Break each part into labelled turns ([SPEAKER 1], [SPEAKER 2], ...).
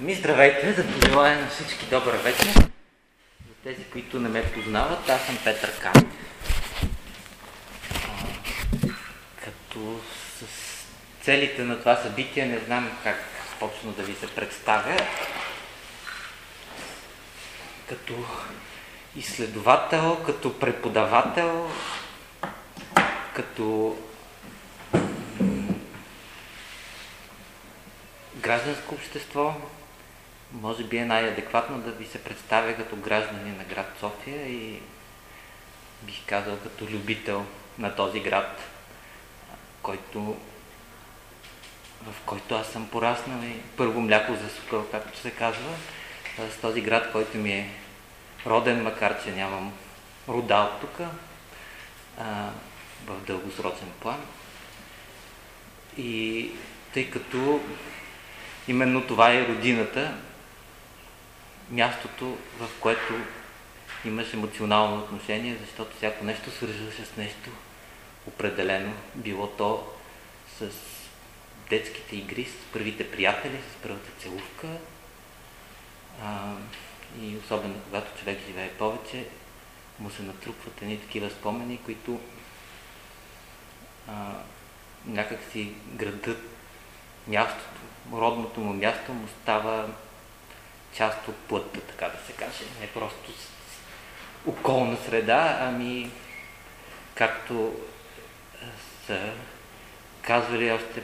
[SPEAKER 1] Ами здравейте, да пожелая на всички добър вечер. За тези, които не ме познават, аз съм Петър Кан. Като с целите на това събитие не знам как точно да ви се представя. Като изследовател, като преподавател, като гражданско общество, може би е най-адекватно да ви се представя като граждани на град София и бих казал като любител на този град, който, в който аз съм пораснал и първо мляко за сукъл, както се казва, с този град, който ми е роден, макар че нямам рода от тук, в дългосрочен план. И тъй като именно това е родината, мястото, в което имаш емоционално отношение, защото всяко нещо свързва с нещо определено. Било то с детските игри, с първите приятели, с първата целувка. А, и особено когато човек живее повече, му се натрупват едни такива спомени, които а, някак си градът мястото, родното му място му става част от плътта, така да се каже. Не просто околна среда, ами както са казвали още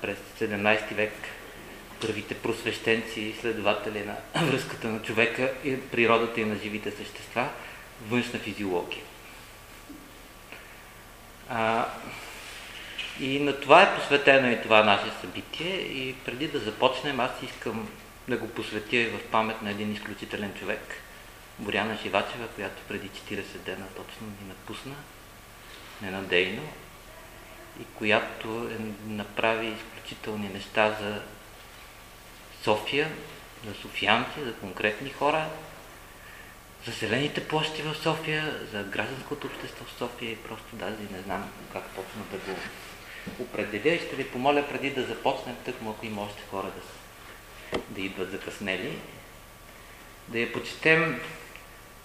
[SPEAKER 1] през 17 век първите просвещенци и следователи на връзката на човека и природата и на живите същества, външна физиология. А, и на това е посветено и това наше събитие. И преди да започнем, аз искам да го посветя и в памет на един изключителен човек, Боряна Живачева, която преди 40 дена точно ни напусна ненадейно и която е, направи изключителни неща за София, за софиянци, за конкретни хора, за зелените площи в София, за гражданското общество в София и просто даже не знам как точно да го определя. И ще ви помоля преди да започнем, тък му ако има още хора да, да идват закъснели, да я почетем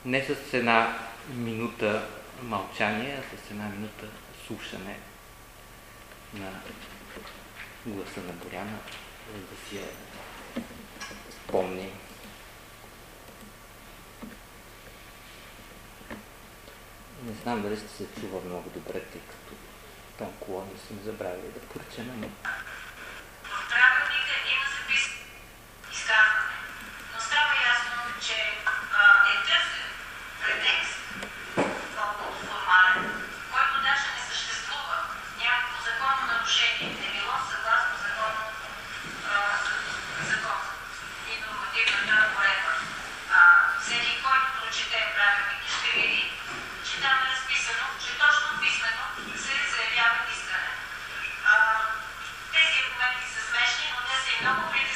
[SPEAKER 1] не с една минута мълчание, а с една минута слушане на гласа на Боряна, за да си я помни. Не знам дали сте се чува много добре, тъй като там колони сме забравили да поръчаме, но...
[SPEAKER 2] Запис изказване, става ясно, че е търсен претекст, много формален, който даже не съществува. Някакво законно не било съгласно закон и нормативната уредба. Всеки, който прочете правилника, ще види, че там е разписано, че точно писмено се заявява искане. Тези аргументи са смешни, но те са и много притеснителни,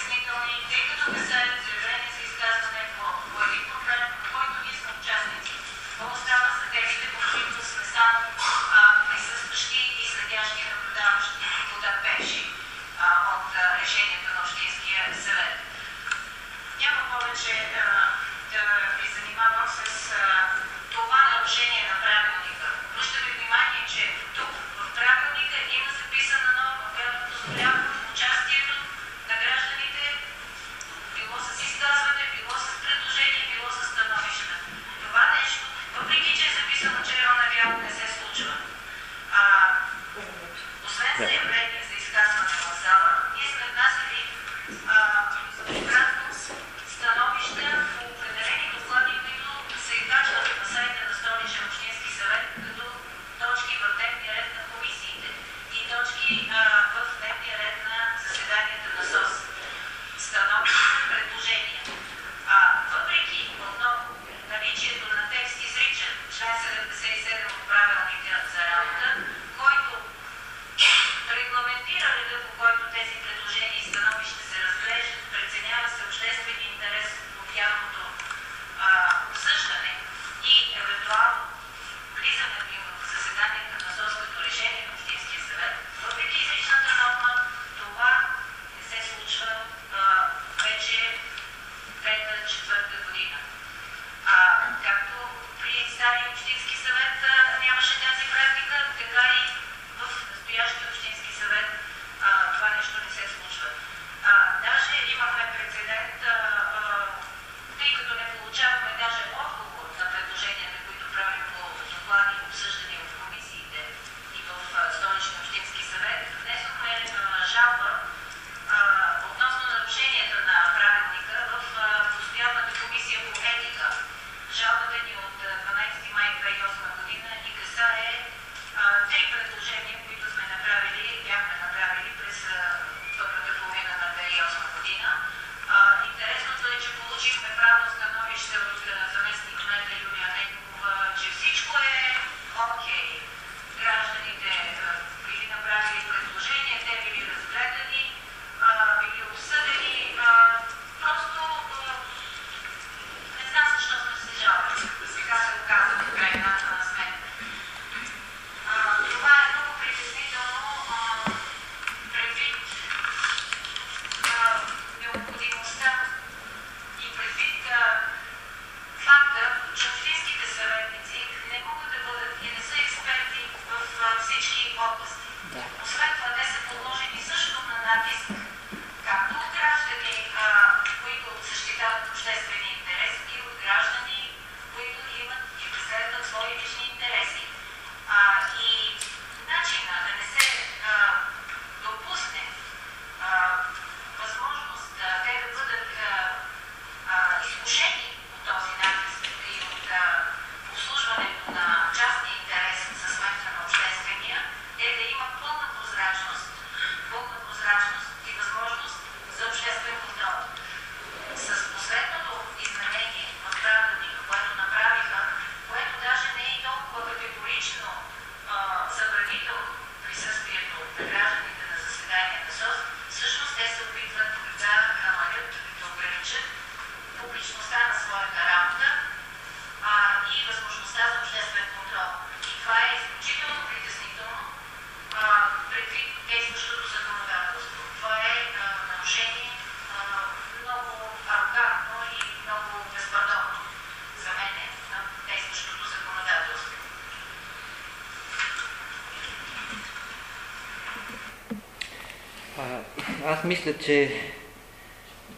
[SPEAKER 1] мисля, че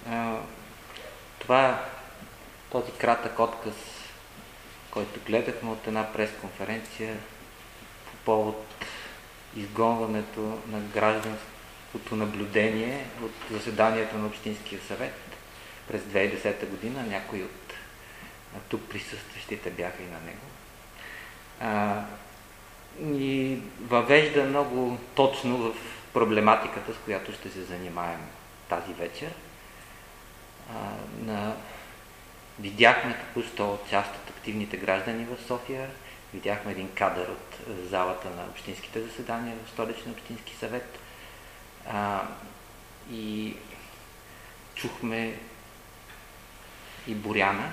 [SPEAKER 1] а, това, този кратък отказ, който гледахме от една пресконференция по повод изгонването на гражданското наблюдение от заседанието на Общинския съвет през 2010 година, някои от тук присъстващите бяха и на него. А, и въвежда много точно в проблематиката, с която ще се занимаем тази вечер. А, на... Видяхме току-що част от активните граждани в София, видяхме един кадър от залата на общинските заседания в Столичния общински съвет а, и чухме и Боряна.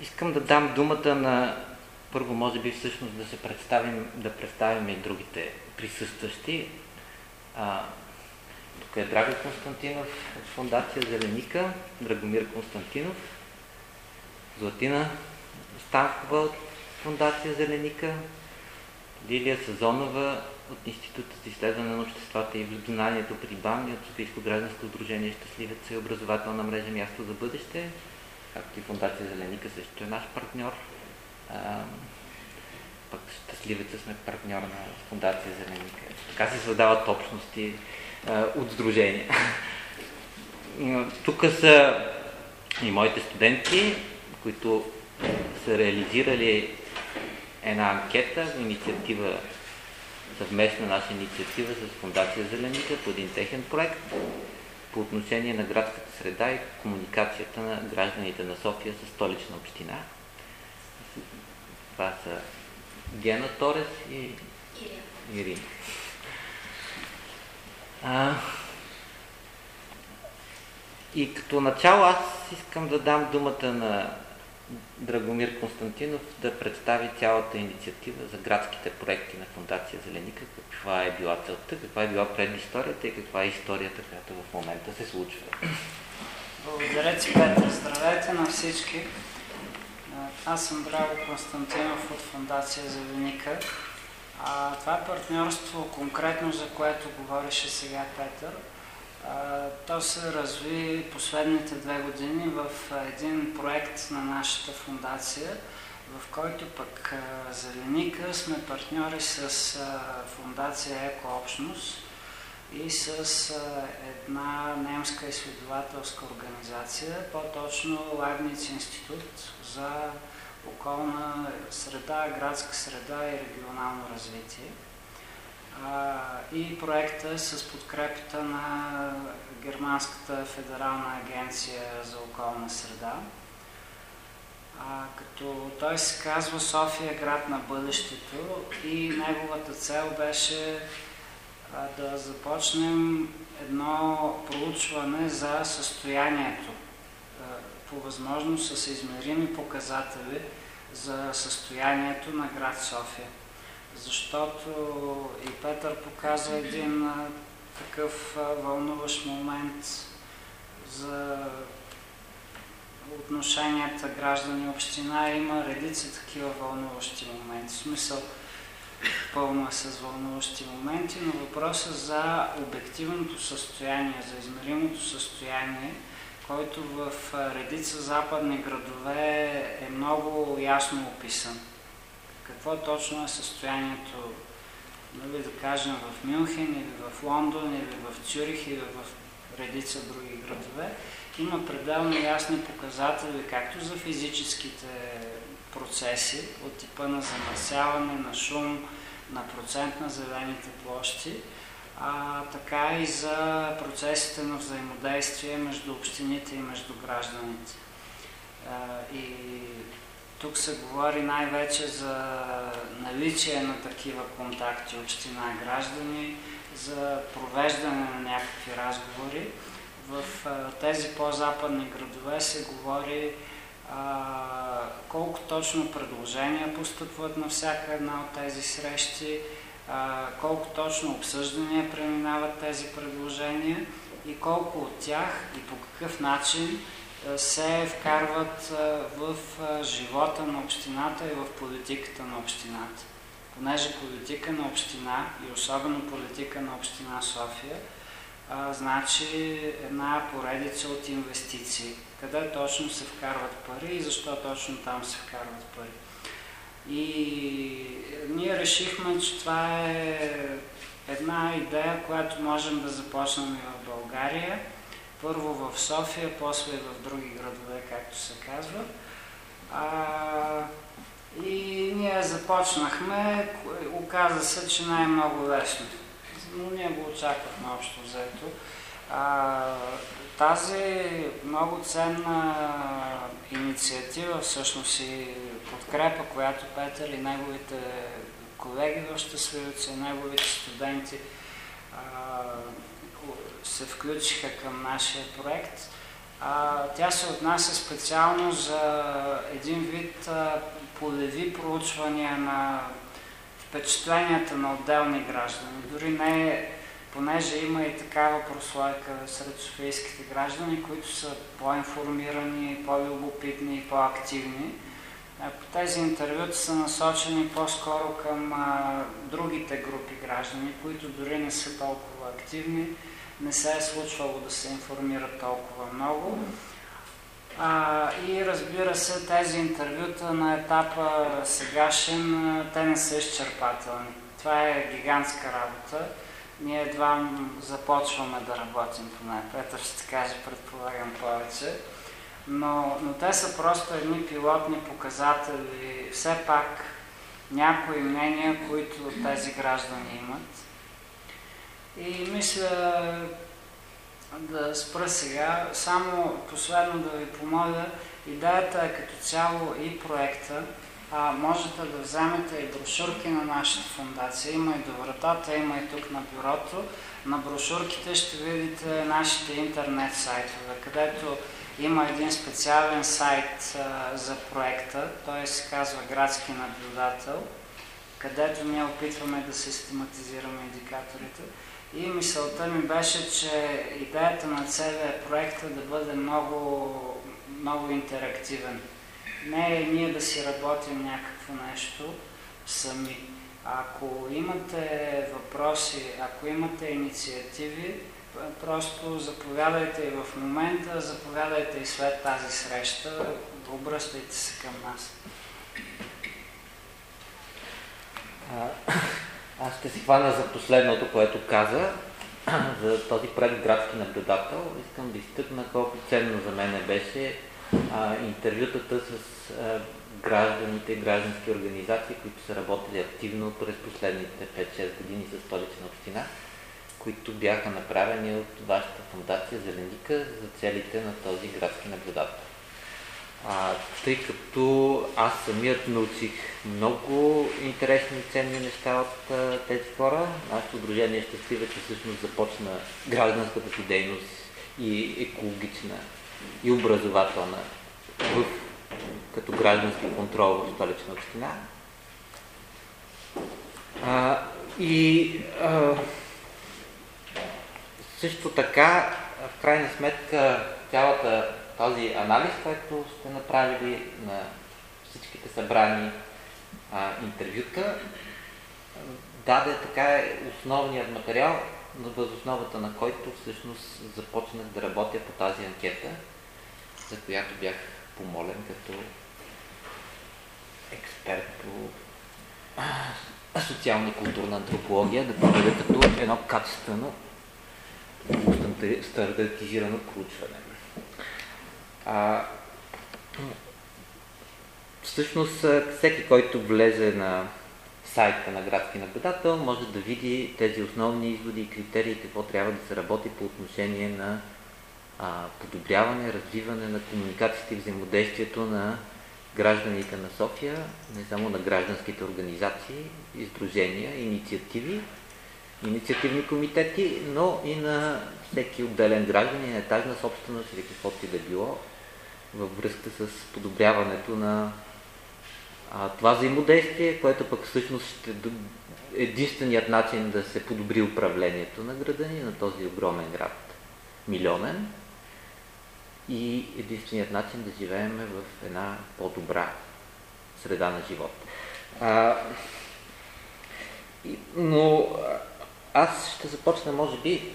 [SPEAKER 1] Искам да дам думата на първо, може би всъщност да се представим, да представим и другите присъстващи. А, тук е Драго Константинов от фундация Зеленика, Драгомир Константинов, Златина Станкова от фундация Зеленика, Лилия Сазонова от Института за изследване на обществата и знанието при БАМ и от Софийско гражданско сдружение Щастливеца и образователна мрежа Място за бъдеще, както и фундация Зеленика също е наш партньор. А, пък щастливеца сме партньор на фундация Зеленика. Така се създават общности а, от сдружения. Тук са и моите студенти, които са реализирали една анкета, инициатива, съвместна наша инициатива с Фундация Зеленика по един техен проект по отношение на градската среда и комуникацията на гражданите на София с столична община. Това са Гена Торес и Ирина. А, и като начало аз искам да дам думата на Драгомир Константинов да представи цялата инициатива за градските проекти на Фундация Зеленика, каква е била целта, каква е била предисторията и каква е историята, която в момента се случва.
[SPEAKER 3] Благодаря ти, Петър. Здравейте на всички. Аз съм Драго Константинов от Фундация Зеленика. А, това е партньорство конкретно, за което говореше сега Петър. А, то се разви последните две години в един проект на нашата фундация, в който пък а, Зеленика сме партньори с а, фундация Екообщност и с една немска изследователска организация, по-точно Лайбниц институт за околна среда, градска среда и регионално развитие. и проекта е с подкрепата на Германската федерална агенция за околна среда. Като той се казва София град на бъдещето и неговата цел беше да започнем едно проучване за състоянието, по възможност с измерими показатели за състоянието на град София. Защото и Петър показа един такъв вълнуващ момент за отношенията граждани-община. Има редица такива вълнуващи моменти. В смисъл, пълна с вълнуващи моменти, но въпросът за обективното състояние, за измеримото състояние, който в редица западни градове е много ясно описан. Какво точно е състоянието, нали, да кажем, в Мюнхен или в Лондон или в Цюрих или в редица други градове, има пределно ясни показатели както за физическите процеси от типа на замърсяване, на шум, на процент на зелените площи, а така и за процесите на взаимодействие между общините и между гражданите. И тук се говори най-вече за наличие на такива контакти община-граждани, за провеждане на някакви разговори. В тези по-западни градове се говори колко точно предложения постъпват на всяка една от тези срещи, колко точно обсъждания преминават тези предложения и колко от тях и по какъв начин се вкарват в живота на общината и в политиката на общината. Понеже политика на община и особено политика на община София значи една поредица от инвестиции. Къде точно се вкарват пари и защо точно там се вкарват пари. И ние решихме, че това е една идея, която можем да започнем и в България. Първо в София, после и в други градове, както се казва. А, и ние започнахме, оказа се, че не е много лесно но ние го очаквахме общо взето. А, тази много ценна инициатива, всъщност и подкрепа, която Петър и неговите колеги в Щастливица неговите студенти а, се включиха към нашия проект, а, тя се отнася специално за един вид а, полеви проучвания на впечатленията на отделни граждани. Дори не е, понеже има и такава прослойка сред софийските граждани, които са по-информирани, по-любопитни и по-активни. Тези интервюта са насочени по-скоро към а, другите групи граждани, които дори не са толкова активни, не се е случвало да се информират толкова много. А, и разбира се, тези интервюта на етапа сегашен, те не са изчерпателни. Това е гигантска работа. Ние едва започваме да работим по нея. Петър ще каже, предполагам, повече. Но, но те са просто едни пилотни показатели, все пак някои мнения, които тези граждани имат. И мисля, да спра сега. Само последно да ви помоля, идеята е като цяло и проекта. А, можете да вземете и брошурки на нашата фундация. Има и до вратата, има и тук на бюрото. На брошурките ще видите нашите интернет сайтове, където има един специален сайт а, за проекта. Той се казва Градски наблюдател, където ние опитваме да систематизираме индикаторите. И мисълта ми беше, че идеята на целия проект е да бъде много, много интерактивен. Не е ние да си работим някакво нещо сами. Ако имате въпроси, ако имате инициативи, просто заповядайте и в момента, заповядайте и след тази среща, обръщайте се към нас.
[SPEAKER 1] Аз ще си хвана за последното, което каза, за този проект градски наблюдател. Искам да изтъкна колко ценно за мен беше а, интервютата с а, гражданите граждански организации, които са работили активно през последните 5-6 години с столична община, които бяха направени от вашата фундация Зеленика за целите на този градски наблюдател. А, тъй като аз самият научих много интересни и ценни неща от а, тези хора, нашето дружение щастливе, че всъщност започна гражданската си дейност и екологична и образователна в, като граждански контрол в столична община. А, и а, също така, в крайна сметка, цялата този анализ, който сте направили на всичките събрани а, интервюта, даде така основният материал, на възосновата на който всъщност започнах да работя по тази анкета, за която бях помолен като експерт по социална и културна антропология да проведа като едно качествено стандартизирано проучване. А, всъщност, всеки, който влезе на сайта на градски наблюдател, може да види тези основни изводи и критерии, какво трябва да се работи по отношение на а, подобряване, развиване на комуникацията и взаимодействието на гражданите на София, не само на гражданските организации, издружения, инициативи, инициативни комитети, но и на всеки отделен гражданин, етажна собственост или каквото и да било, във връзка с подобряването на а, това взаимодействие, което пък всъщност ще единственият начин да се подобри управлението на града ни, на този огромен град, милионен, и единственият начин да живеем в една по-добра среда на живот. А, но аз ще започна, може би,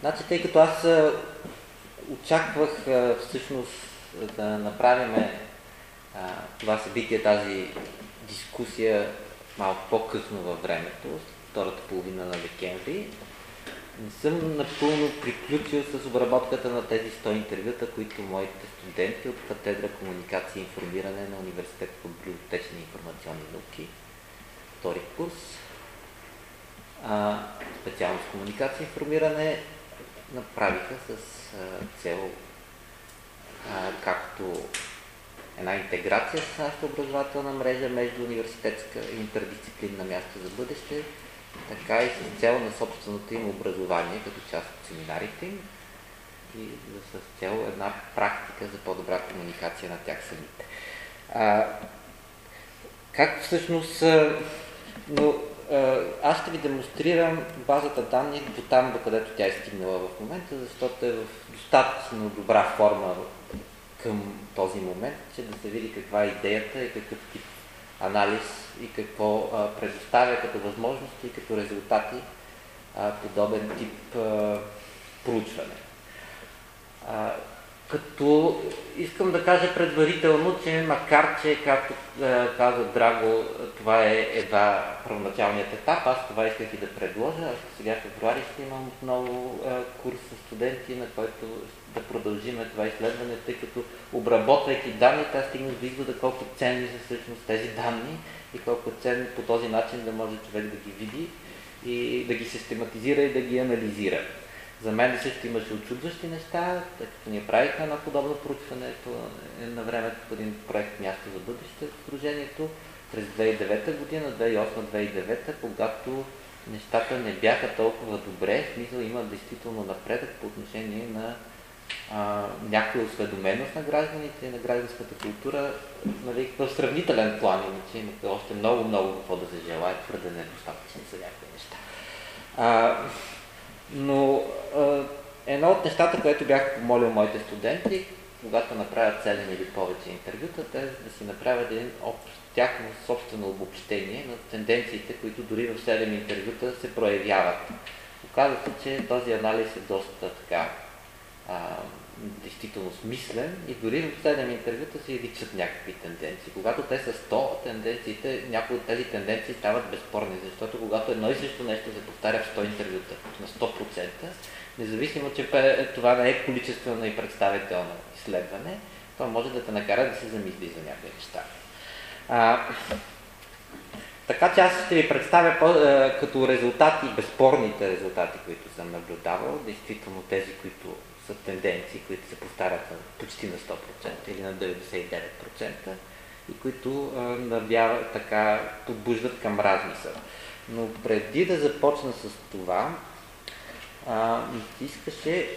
[SPEAKER 1] значи, тъй като аз очаквах всъщност да направим това събитие, тази дискусия малко по-късно във времето, втората половина на декември. Не съм напълно приключил с обработката на тези 100 интервюта, които моите студенти от катедра комуникация и информиране на Университет по библиотечни информационни науки, втори курс, а, специално с комуникация и информиране, направиха с а, цел а, както една интеграция с нашата образователна мрежа между университетска и интердисциплинна място за бъдеще, така и с цел на собственото им образование като част от семинарите им и с цел една практика за по-добра комуникация на тях самите. А, как всъщност, но аз ще ви демонстрирам базата данни до там, до където тя е стигнала в момента, защото е в достатъчно добра форма към този момент, че да се види каква е идеята и какъв тип анализ и какво предоставя като възможности и като резултати подобен тип проучване. Като искам да кажа предварително, че макар, че, както каза Драго, това е едва първоначалният етап, аз това исках и да предложа. Аз сега в февруари ще имам отново курс с студенти, на който да продължим това изследване, тъй като обработвайки данните, аз стигнах до извода колко ценни са всъщност тези данни и колко е ценно по този начин да може човек да ги види и да ги систематизира и да ги анализира. За мен също имаше очудващи неща, тъй като ние правихме едно подобно проучване е на времето по един проект Място за бъдеще в Сдружението през 2009 година, 2008-2009, когато нещата не бяха толкова добре, в смисъл има действително напредък по отношение на а, някаква осведоменост на гражданите и на гражданската култура нали, в сравнителен план, иначе имате още много-много какво да се желая, твърде недостатъчно за някои неща. А, но едно от нещата, което бях помолил моите студенти, когато направят 7 или повече интервюта, е да си направят един общ, тяхно собствено обобщение на тенденциите, които дори в 7 интервюта се проявяват. Оказва се, че този анализ е доста така а, действително смислен и дори в 7 интервюта се личат някакви тенденции. Когато те са 100, тенденциите, някои от тези тенденции стават безспорни, защото когато едно и също нещо се повтаря в 100 интервюта на 100%, независимо, че това не е количествено и представително изследване, То може да те накара да се замисли за някои неща. Така че аз ще ви представя а, като резултати, безспорните резултати, които съм наблюдавал, действително тези, които са тенденции, които се повтарят почти на 100% или на 99% и които навява, така подбуждат към размисъл. Но преди да започна с това, а, искаше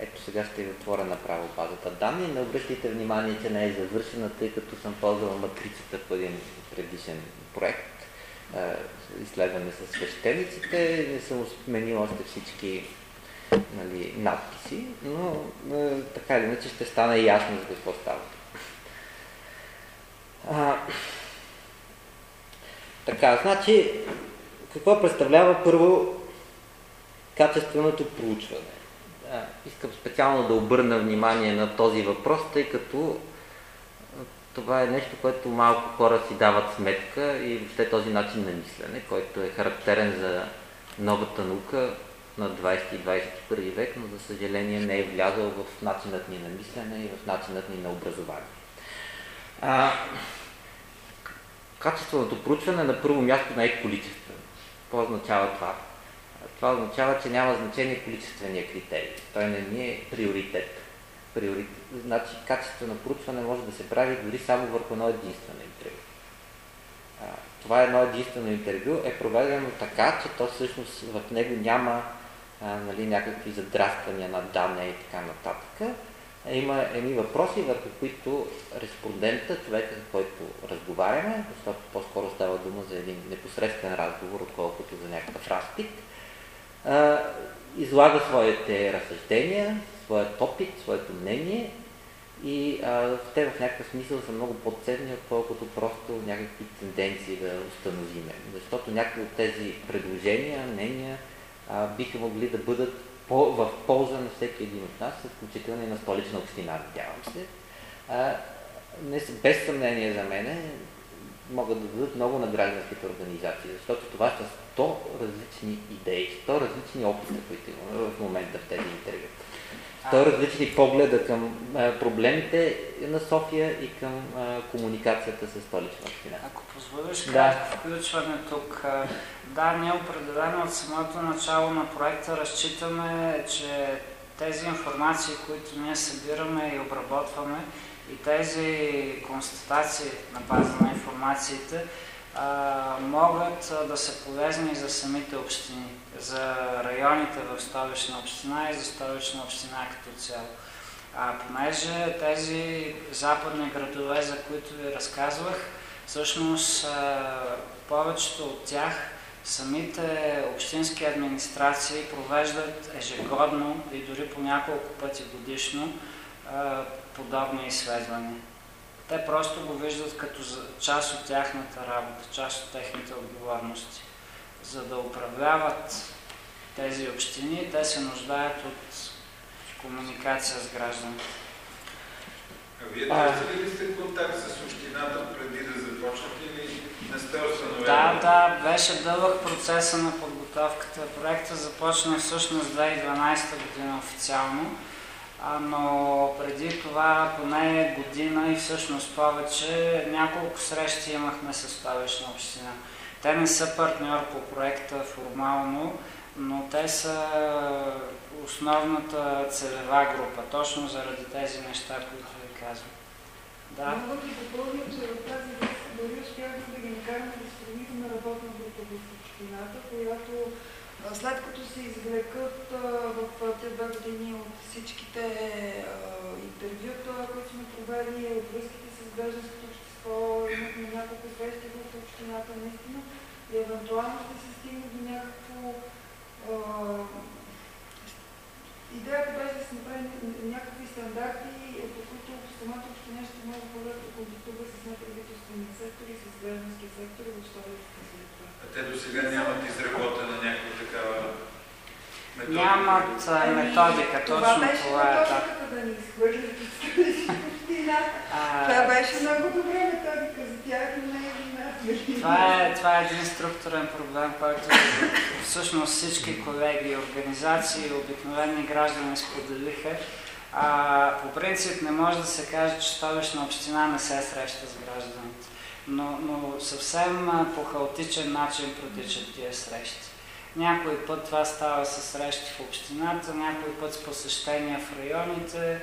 [SPEAKER 1] ето сега ще ви отворя направо базата данни. Не обръщайте внимание, че не е завършена, тъй като съм ползвал матрицата по един предишен проект. Изследване с свещениците. Не съм сменил още всички нали, надписи, но така или иначе ще стане ясно за какво става. А, така, значи, какво представлява първо качественото проучване? Искам специално да обърна внимание на този въпрос, тъй като това е нещо, което малко хора си дават сметка и въобще този начин на мислене, който е характерен за новата наука на 20 и 21 век, но за съжаление не е влязъл в начинът ни на мислене и в начинът ни на образование. А, качественото проучване на първо място не е количествено. Какво означава това? Това означава, че няма значение количествения критерий. Той не ни е приоритет. приоритет. Значи качествено проучване може да се прави дори само върху едно единствено интервю. Това едно единствено интервю е проведено така, че то всъщност в него няма а, нали, някакви задраствания на данни и така нататък. Има едни въпроси, върху които респондента, човека, с който разговаряме, защото по-скоро става дума за един непосредствен разговор, отколкото за някакъв разпит, а, излага своите разсъждения, своят опит, своето мнение и а, те в някакъв смисъл са много по-ценни, отколкото просто някакви тенденции да установиме. Защото някои от тези предложения, мнения а, биха могли да бъдат по, в полза на всеки един от нас, включително и на столична община, надявам се. А, не, без съмнение за мен могат да дадат много на гражданските организации, защото това са 100 различни идеи, 100 различни опита, които имаме в момента в тези интервю. 100 различни погледа към а, проблемите на София и към а, комуникацията с столична община.
[SPEAKER 3] Ако позволиш да. включване тук. Да, ние определено от самото начало на проекта разчитаме, че тези информации, които ние събираме и обработваме, и тези констатации на база на информациите а, могат а, да са полезни за самите общини, за районите в столична община и за столична община като цяло. А понеже тези западни градове, за които ви разказвах, всъщност а, повечето от тях самите общински администрации провеждат ежегодно и дори по няколко пъти годишно подобни изследвания. Те просто го виждат като част от тяхната работа, част от техните отговорности. За да управляват тези общини, те се нуждаят от комуникация с гражданите.
[SPEAKER 4] Вие търсили ли сте контакт с общината преди да започнете или не сте установили?
[SPEAKER 3] Да, да, беше дълъг процеса на подготовката. Проектът започна всъщност 2012 година официално но преди това поне година и всъщност повече няколко срещи имахме с Столична община. Те не са партньор по проекта формално, но те са основната целева група, точно заради тези неща, които ви казвам.
[SPEAKER 5] Да. Мога да допълня, че в тази връзка дори успяхме да ги накараме да сформираме работна група в общината, която след като се извлекат в тези две години от всичките интервюта, които сме провели, от връзките с гражданското общество, имахме няколко срещи в общината наистина и евентуално ще се стигне до някакво Идеята беше да се направи някакви стандарти, по които самата община ще може да контактува с неправителствения сектор и с гражданския сектор и въобще
[SPEAKER 4] те до сега нямат изработена някаква такава
[SPEAKER 3] методика? Нямат методика, точно това,
[SPEAKER 5] беше
[SPEAKER 3] това е
[SPEAKER 5] така. да ни изхвърлят. Това беше много добра методика за тях, но не е
[SPEAKER 3] това е, това е един структурен проблем, който всъщност всички колеги, организации, обикновени граждани споделиха. А, по принцип не може да се каже, че столична община не се среща с гражданите. Но, но съвсем по хаотичен начин протичат тия срещи. Някой път това става с срещи в общината, някой път с посещения в районите,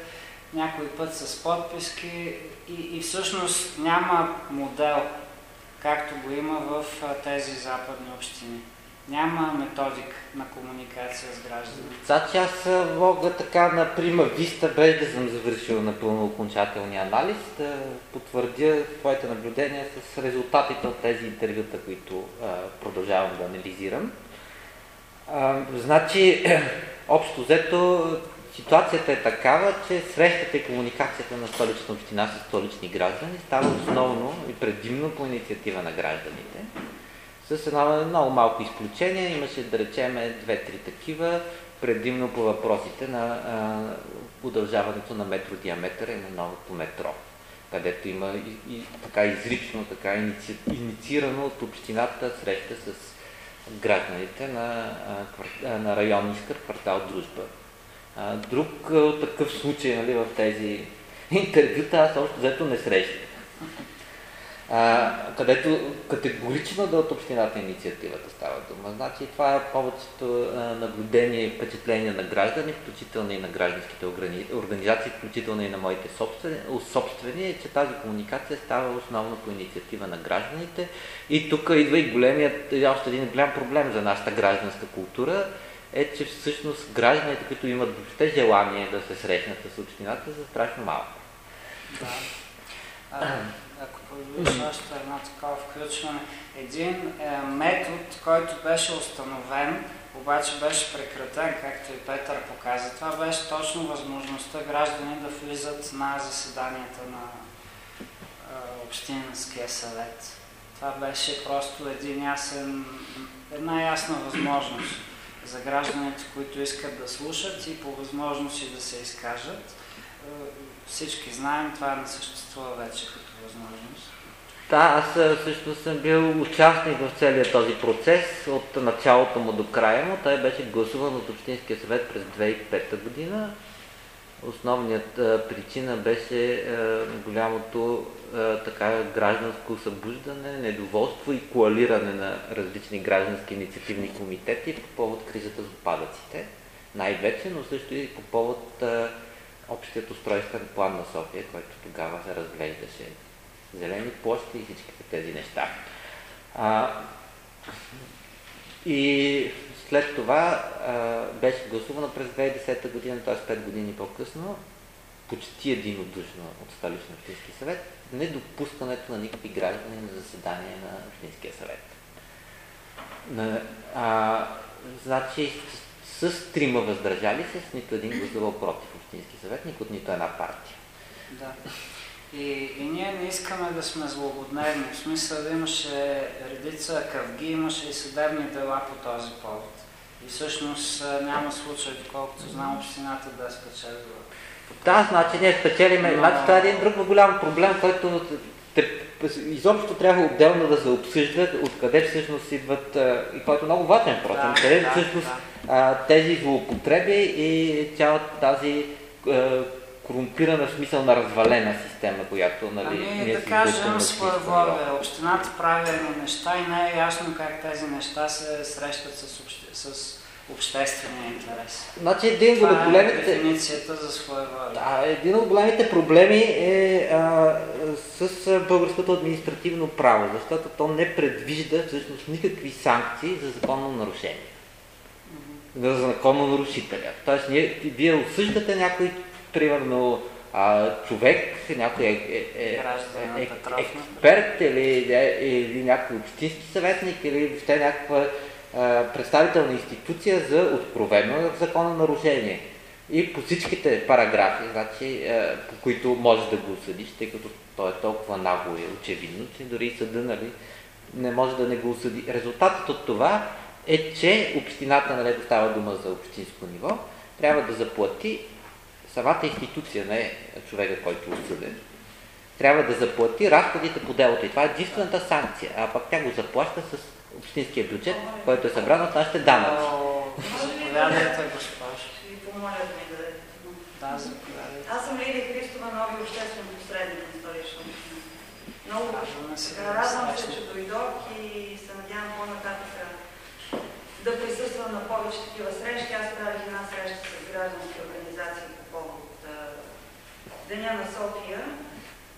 [SPEAKER 3] някой път с подписки и, и всъщност няма модел, както го има в тези западни общини. Няма методик на комуникация с гражданите.
[SPEAKER 1] Значи аз мога така на прима виста, без да съм завършил напълно окончателния анализ, да потвърдя твоите наблюдения с резултатите от тези интервюта, които а, продължавам да анализирам. А, значи, общо взето, ситуацията е такава, че срещата и комуникацията на столична община с столични граждани става основно и предимно по инициатива на гражданите. С едно много малко изключение, имаше да речеме две-три такива, предимно по въпросите на а, удължаването на метродиаметъра и на новото метро, където има и, и така изрично, така иници, инициирано от общината среща с гражданите на, а, на район Искър, квартал Дружба. А, друг а, такъв случай нали, в тези интервюта аз още взето не срещам а, където категорично да от общината инициативата става дума. Значи това е повечето а, наблюдение и впечатления на граждани, включително и на гражданските организации, включително и на моите собствени, е, че тази комуникация става основно по инициатива на гражданите. И тук идва и големият, още един голям проблем за нашата гражданска култура, е, че всъщност гражданите, които имат въобще желание да се срещнат с общината, са страшно малко.
[SPEAKER 3] Да. А, ако позволиш още едно такова включване, един е, метод, който беше установен, обаче беше прекратен, както и Петър показа. Това беше точно възможността граждани да влизат на заседанията на е, Общинския съвет. Това беше просто един ясен, една ясна възможност за гражданите, които искат да слушат и по възможност и да се изкажат. Всички знаем, това не съществува вече като възможност.
[SPEAKER 1] Да, аз също съм бил участник в целият този процес от началото му до края му. Той беше гласуван от Общинския съвет през 2005 година. Основният а, причина беше а, голямото а, така, гражданско събуждане, недоволство и коалиране на различни граждански инициативни комитети по повод кризата с отпадъците. Най-вече, но също и по повод а, общият устройствен план на София, който тогава се разглеждаше зелени площи и всичките тези неща. А, и след това а, беше гласувано през 2010 година, т.е. 5 години по-късно, почти единодушно от Столичния общински съвет, недопускането на никакви граждани на заседание на Общинския съвет. На, а, значи с, с трима въздържали се, с нито един гласувал против Общински съветник от нито една партия.
[SPEAKER 3] Да. И, и ние не искаме да сме злободневни, в смисъл да имаше редица къвги, имаше и съдебни дела по този повод. И всъщност няма случай, доколкото знам, общината да е спечелила.
[SPEAKER 1] Да, значи ние спечелиме. Но... Значи това е един друг голям проблем, който изобщо трябва отделно да се обсъждат откъде всъщност идват, и който е много важен, впрочем, да, къде да, всъщност да. Тези злоупотреби и цялата тази корумпирана в смисъл на развалена система, която нали,
[SPEAKER 3] ами, ние да кажем своеволие. Общината прави едни неща и не е ясно как тези неща се срещат с, обще... с обществения интерес.
[SPEAKER 1] Значи един от големите...
[SPEAKER 3] е дефиницията за своеволие.
[SPEAKER 1] Да, един от големите проблеми е а, с българското административно право, защото то не предвижда всъщност никакви санкции за законно нарушение. Mm-hmm. За законно нарушителя. Тоест, ние, вие осъждате някой примерно а, човек, някой е, е, е, е, е експерт или, е, или някой общински съветник или въобще някаква представителна институция за откровено законно нарушение. И по всичките параграфи, значи, по които можеш да го осъдиш, тъй като то е толкова нагло и очевидно, че дори съда нали, не може да не го осъди. Резултатът от това е, че общината, нали, става дума за общинско ниво, трябва да заплати самата институция, не човека, който е осъден, трябва да заплати разходите по делото. И това е единствената санкция. А пък тя го заплаща с общинския бюджет, който е събран от нашите данъци.
[SPEAKER 3] Заповядайте, съвет.
[SPEAKER 6] Аз съм Лидия Христова, нови обществен посредник на столична община. Много радвам се, че дойдох и се надявам по-нататък да присъствам на повече такива срещи. Аз правих една среща с граждански организации по повод Деня на София,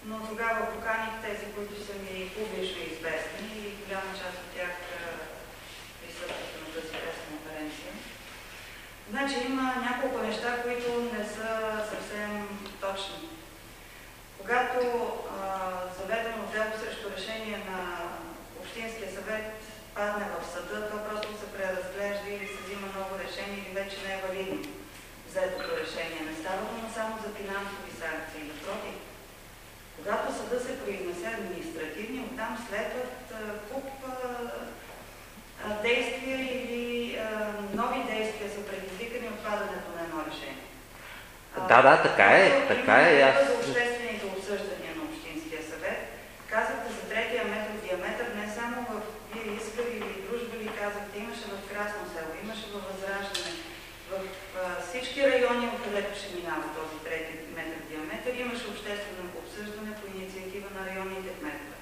[SPEAKER 6] но тогава поканих тези, които са ми публично известни и голяма част от тях присъстваха на тази пресконференция. Значи има няколко неща, които не са съвсем точни. Когато а, заведено дело срещу решение на Общинския съвет падне в съда, то просто се преразглежда или се взима ново решение или вече не е валидно взетото решение. Не става дума само за финансови санкции. Напротив, когато съда се произнесе административни, оттам следват куп а, а, действия или а, нови действия са предизвикани от падането на едно решение.
[SPEAKER 1] Да, да, така е, така е, аз-
[SPEAKER 6] за обществените обсъждания на Общинския съвет, казахте за третия метод диаметър, не само в Вие искали или дружба ли казахте, имаше в Красно село, имаше в Възраждане, в а, всички райони, откъдето ще минава този трети метър диаметър, имаше обществено обсъждане по инициатива на районните кметове.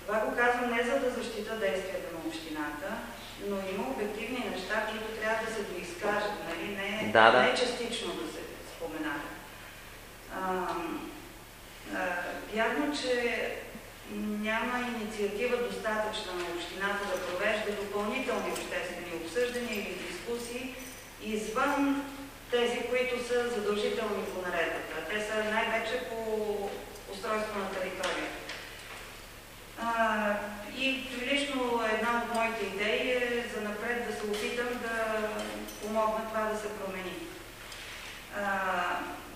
[SPEAKER 6] Това го казвам не за да защита действията на общината, но има обективни неща, които трябва да се доизкажат, нали? не,
[SPEAKER 1] Да, да.
[SPEAKER 6] не частично да се споменават. Вярно, че няма инициатива достатъчна на общината да провежда допълнителни обществени обсъждания или дискусии извън тези, които са задължителни по наредбата. Те са най-вече по устройство на територия. А, и лично една от моите идеи е за напред да се опитам да помогна това да се промени. А,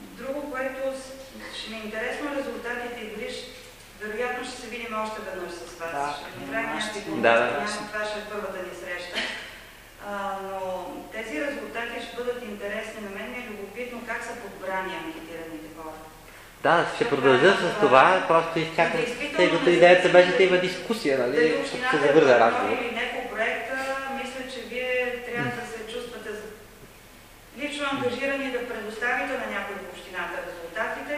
[SPEAKER 6] друго, което ще ми е интересно резултатите и ще- вероятно ще се видим още веднъж с вас.
[SPEAKER 3] Да,
[SPEAKER 6] ще направим някакви
[SPEAKER 1] Да, да.
[SPEAKER 6] това ще е първата ни среща. А, но тези резултати ще бъдат интересни на мен. Е любопитно как са подбрани анкетираните хора.
[SPEAKER 1] Да, ще продължа с това, просто изчакам, тъй като идеята беше да има дискусия, нали, ще се
[SPEAKER 6] е
[SPEAKER 1] завърза
[SPEAKER 6] партньор
[SPEAKER 1] разговор.
[SPEAKER 6] или не по проекта, мисля, че вие трябва да се чувствате лично ангажирани да предоставите на някой в общината резултатите.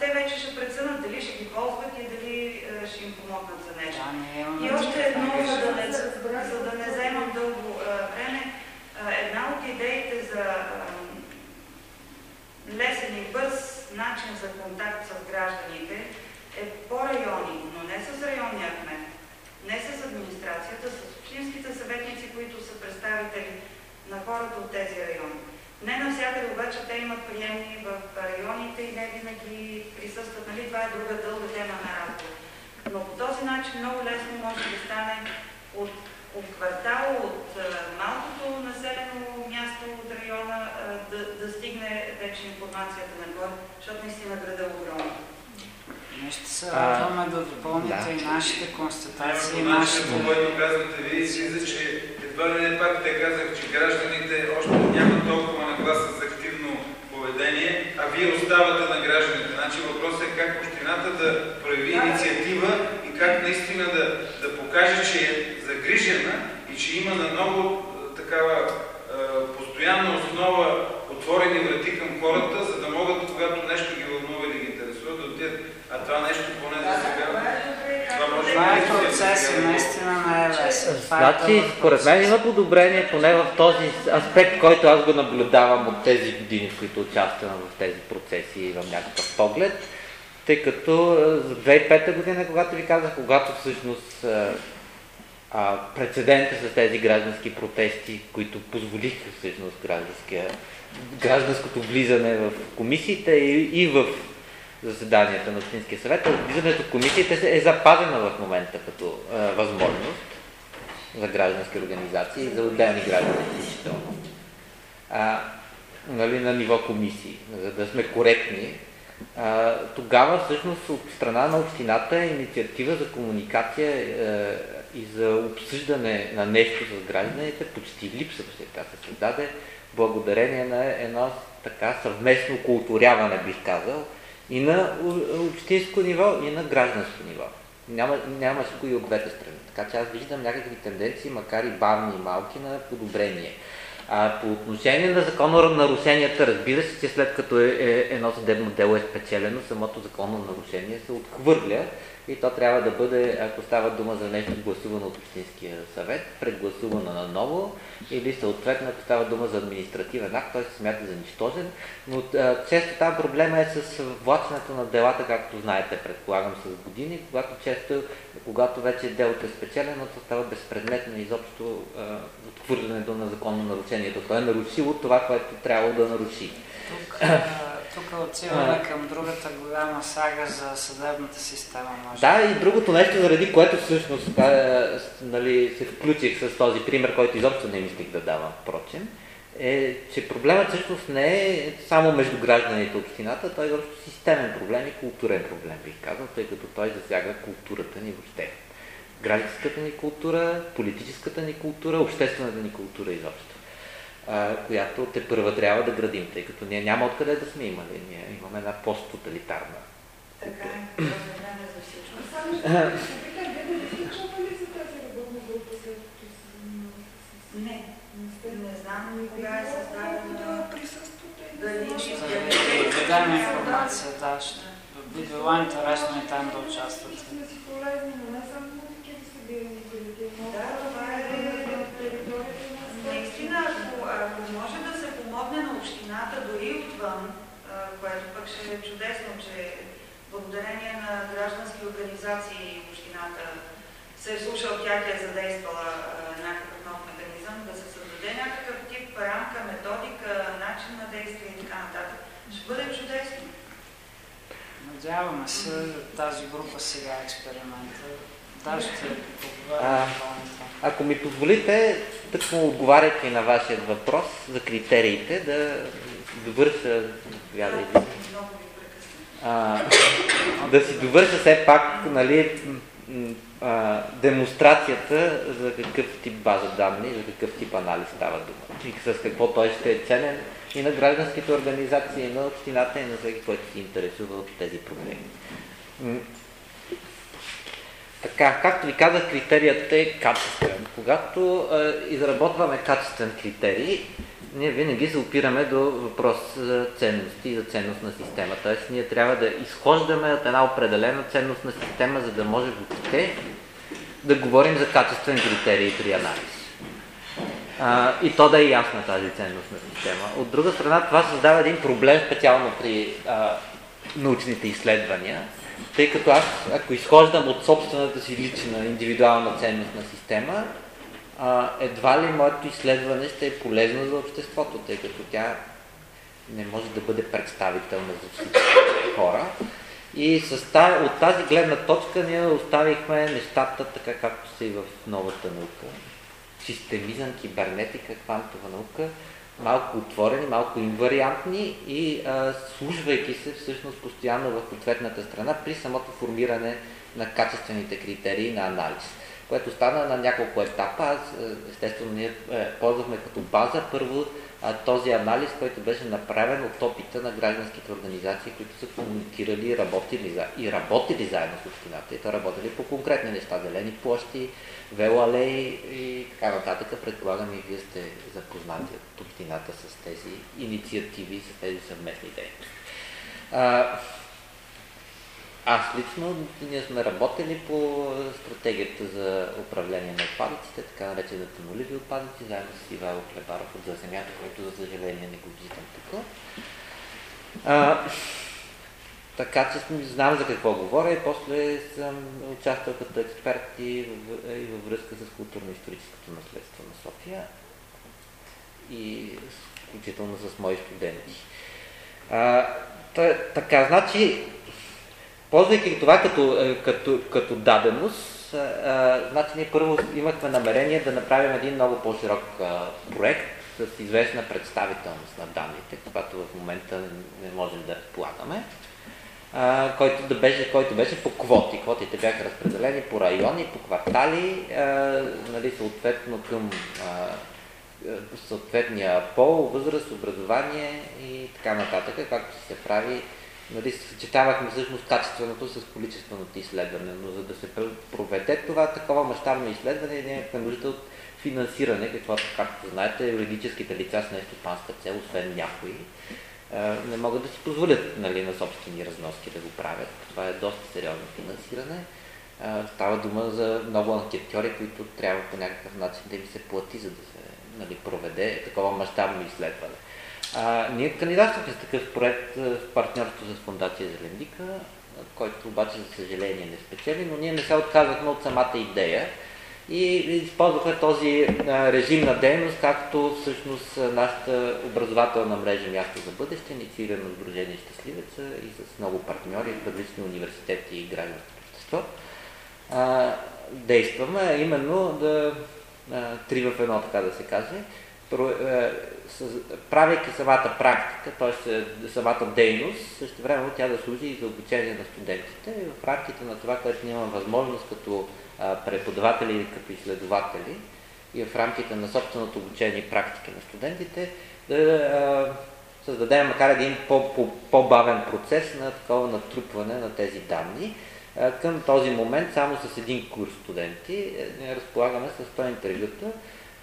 [SPEAKER 6] Те вече ще преценят дали ще ги ползват и дали е, ще им помогнат за нещо.
[SPEAKER 3] Да, имаме
[SPEAKER 6] И още едно, за да не, за да не вземам дълго време, една от идеите за лесен и бърз начин за контакт с гражданите е по райони, но не с районния кмет, не с администрацията, с общинските съветници, които са представители на хората от тези райони. Не навсякъде обаче те имат приемни в районите и не винаги присъстват. Нали? Това е друга дълга тема на разговор. Но по този начин много лесно може да стане от, от квартал, от а, малкото населено място от района а, да, да стигне вече информацията нагоре, защото наистина града е огромен.
[SPEAKER 3] Ние ще се радваме да допълните
[SPEAKER 1] да.
[SPEAKER 3] и нашите констатации,
[SPEAKER 4] по
[SPEAKER 3] нашите...
[SPEAKER 4] който казвате вие, излиза, че едва ли не пак те казах, че гражданите още нямат толкова нагласа за активно поведение, а вие оставате на гражданите. Значи въпросът е как общината да прояви инициатива и как наистина да, да покаже, че е загрижена и че има на много е, такава е, постоянна основа отворени врати към хората, за да могат, когато нещо ги вълнува или ги интересува, да отидат. А това нещо поне за сега. Това
[SPEAKER 3] е процес и наистина не е лесен. Е
[SPEAKER 1] Значи, според мен има подобрение, поне в този аспект, който аз го наблюдавам от тези години, в които участвам в тези процеси и имам някакъв поглед. Тъй като а, за 2005 година, когато ви казах, когато всъщност а, а, прецедента с тези граждански протести, които позволиха всъщност гражданското влизане в комисиите и, и в заседанията на Общинския съвет, влизането в комисиите е запазено в момента като а, възможност за граждански организации и за отделни граждани включително. Нали, на ниво комисии, за да сме коректни. А, тогава всъщност от страна на общината е инициатива за комуникация е, и за обсъждане на нещо с гражданите почти липсваше. Тя се създаде благодарение на едно така съвместно културяване, бих казал, и на общинско ниво, и на гражданско ниво. Няма, нямаше кои от двете страни. Така че аз виждам някакви тенденции, макар и бавни и малки, на подобрение. А по отношение на закононарушенията, разбира се, че след като е, е, едно съдебно дело е спечелено, самото законно нарушение се отхвърля и то трябва да бъде, ако става дума за нещо гласувано от Общинския съвет, прегласувано на ново или съответно, ако става дума за административен акт, той се смята за нищожен. Но често там проблема е с влаченето на делата, както знаете, предполагам, с години, когато често, когато вече делото е спечелено, то става безпредметно изобщо отхвърлянето на законно нарушението. Той е нарушило това, което трябва да наруши.
[SPEAKER 3] Тук, тук отиваме към другата голяма сага за съдебната система. Може
[SPEAKER 1] да, и другото нещо, заради което всъщност а, нали, се включих с този пример, който изобщо не мислих да давам, впрочем, е, че проблемът всъщност не е само между гражданите и общината, той е изобщо системен проблем и културен проблем, бих казал, тъй като той засяга културата ни въобще. Гражданската ни култура, политическата ни култура, обществената ни култура изобщо а, която те първа трябва да градим, тъй като ние няма откъде да сме имали. Ние имаме една посттоталитарна.
[SPEAKER 6] Така е, е за всичко.
[SPEAKER 5] Само ще попитам, вие не сте чували за тази работна група,
[SPEAKER 6] Не, не знам кога е създадена.
[SPEAKER 5] да да
[SPEAKER 6] Дали
[SPEAKER 3] да дадем информация, да, ще би било интересно и там да участвате.
[SPEAKER 5] Сме си полезни, но не само на такива събирани.
[SPEAKER 6] Да, това е-
[SPEAKER 5] на територията на
[SPEAKER 6] Наистина, ако, ако може да се помогне на общината дори отвън, а, което пък ще е чудесно, че благодарение на граждански организации общината се е слушал тя и е задействала някакъв нов механизъм, да се създаде някакъв тип рамка, методика, начин на действие и така нататък. Ще бъде чудесно.
[SPEAKER 3] Надяваме се тази група сега експеримента. Да, ще
[SPEAKER 1] А. Ако ми позволите, тъкмо отговаряйки на вашия въпрос за критериите, да довърша, заповядайте. А, да си довърша все пак нали, а, демонстрацията за какъв тип база данни, за какъв тип анализ става дума. И с какво той ще е ценен и на гражданските организации, и на общината, и на всеки, който се интересува от тези проблеми. Така, както ви казах, критерият е качествен. Когато е, изработваме качествен критерий, ние винаги се опираме до въпрос за ценности и за ценност на система. Тоест, ние трябва да изхождаме от една определена ценност на система, за да може въобще да говорим за качествен критерий при анализ. А, и то да е ясна тази ценност на система. От друга страна, това създава един проблем специално при а, научните изследвания, тъй като аз, ако изхождам от собствената си лична, индивидуална ценност на система, а, едва ли моето изследване ще е полезно за обществото, тъй като тя не може да бъде представителна за всички хора. И с от тази гледна точка ние оставихме нещата така, както са и в новата наука. Системизъм, кибернетика, квантова наука, малко отворени, малко инвариантни и а, служвайки се всъщност постоянно в ответната страна при самото формиране на качествените критерии на анализ, което стана на няколко етапа. Аз, е, естествено, ние е, ползвахме като база първо този анализ, който беше направен от опита на гражданските организации, които са комуникирали работили, и работили заедно с общината. И то работили по конкретни неща, зелени площи, велоалеи и така нататък. Предполагам и вие сте запознати от общината с тези инициативи, с тези съвместни дейности. Аз лично ние сме работили по стратегията за управление на отпадъците, така наречените нулеви отпадъци, заедно с Ивайло Клебаров от За земята, който за съжаление не го виждам тук. Така че знам за какво говоря и после съм участвал като експерт и във, и във връзка с културно-историческото наследство на София и включително с мои студенти. А, та, така, значи, ползвайки това като, е, като, като даденост, а, а, значи ние първо имахме намерение да направим един много по-широк проект с известна представителност на данните, която в момента не можем да разполагаме, а, който, да беше, който беше по квоти. Квотите бяха разпределени по райони, по квартали, нали, съответно към съответния пол, възраст, образование и така нататък, както се прави нали, съчетавахме всъщност качественото с количественото изследване, но за да се проведе това такова мащабно изследване, имахме нужда от финансиране, каквото, както знаете, юридическите лица с нестопанска цел, освен някои, не могат да си позволят нали, на собствени разноски да го правят. Това е доста сериозно финансиране. Става дума за много анкетьори, които трябва по някакъв начин да ви се плати, за да се нали, проведе такова мащабно изследване. А, ние кандидатствахме с такъв проект в партньорство с Фундация Зелендика, който обаче за съжаление не спечели, но ние не се отказахме от самата идея и използвахме този режим на дейност, както всъщност нашата образователна мрежа Място за бъдеще, инициирана от Сдружение Щастливеца и с много партньори в различни университети и граждански общество. действаме именно да три в едно, така да се каже, правейки самата практика, т.е. самата дейност, също време тя да служи и за обучение на студентите. И в рамките на това, което ние имаме възможност като преподаватели или като изследователи и в рамките на собственото обучение и практика на студентите, да създадем макар един по-бавен процес на такова натрупване на тези данни. Към този момент само с един курс студенти разполагаме с 100 интервюта,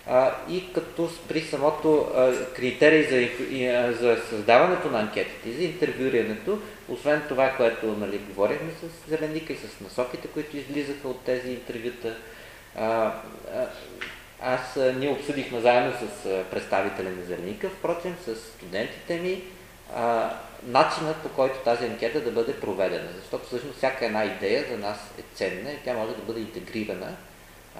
[SPEAKER 1] а, и като при самото а, критерий за, и, за създаването на анкетите за интервюирането, освен това, което нали, говорихме с Зеленика и с насоките, които излизаха от тези интервюта, а, аз, ние обсъдихме заедно с представителя на Зеленика, впрочем с студентите ми, а, начинът по който тази анкета да бъде проведена, защото всъщност всяка една идея за нас е ценна и тя може да бъде интегрирана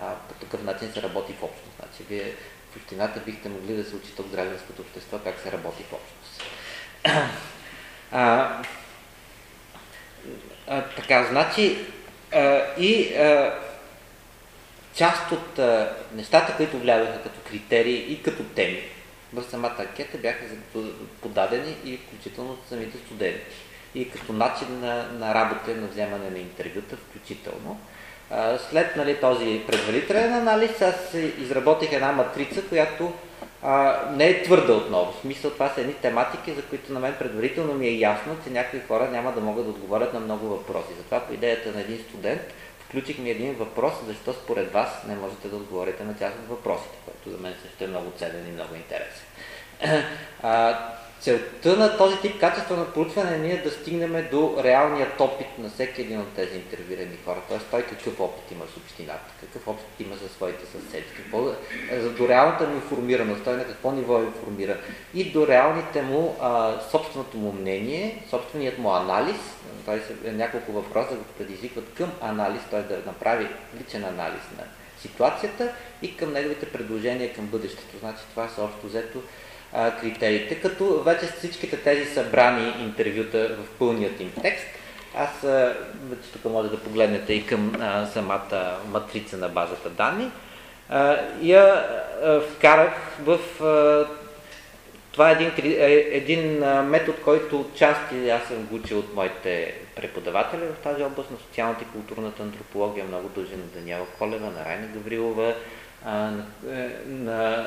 [SPEAKER 1] а, по такъв начин се работи в общност. Значи, вие в общината бихте могли да се учите от гражданското общество как се работи в общност. А, а, така, значи а, и а, част от а, нещата, които влязаха като критерии и като теми в самата анкета бяха подадени и включително от самите студенти. И като начин на, на работа, на вземане на интервюта включително. След нали, този предварителен анализ аз изработих една матрица, която а, не е твърда отново. В смисъл това са едни тематики, за които на мен предварително ми е ясно, че някои хора няма да могат да отговорят на много въпроси. Затова по идеята на един студент включих ми един въпрос, защо според вас не можете да отговорите на част от въпросите, което за мен също е много ценен и много интересен. Целта на този тип качествено проучване е ние да стигнем до реалният опит на всеки един от тези интервюирани хора. Т.е. той какъв опит има с общината, какъв опит има за своите съседи, какво, е, до реалната му информираност, той на какво ниво е информиран и до реалните му, а, собственото му мнение, собственият му анализ, той се, няколко въпроса го предизвикват към анализ, той да направи личен анализ на ситуацията и към неговите предложения към бъдещето. Значи това са общо взето а, критериите, като вече всичките тези събрани интервюта в пълният им текст, аз а, вече тук може да погледнете и към а, самата матрица на базата данни, а, я а, вкарах в а, това е един, е, един метод, който части аз съм учил от моите преподаватели в тази област на социалната и културната антропология, много дължи на Даниела Колева, на Райна Гаврилова, на, е, на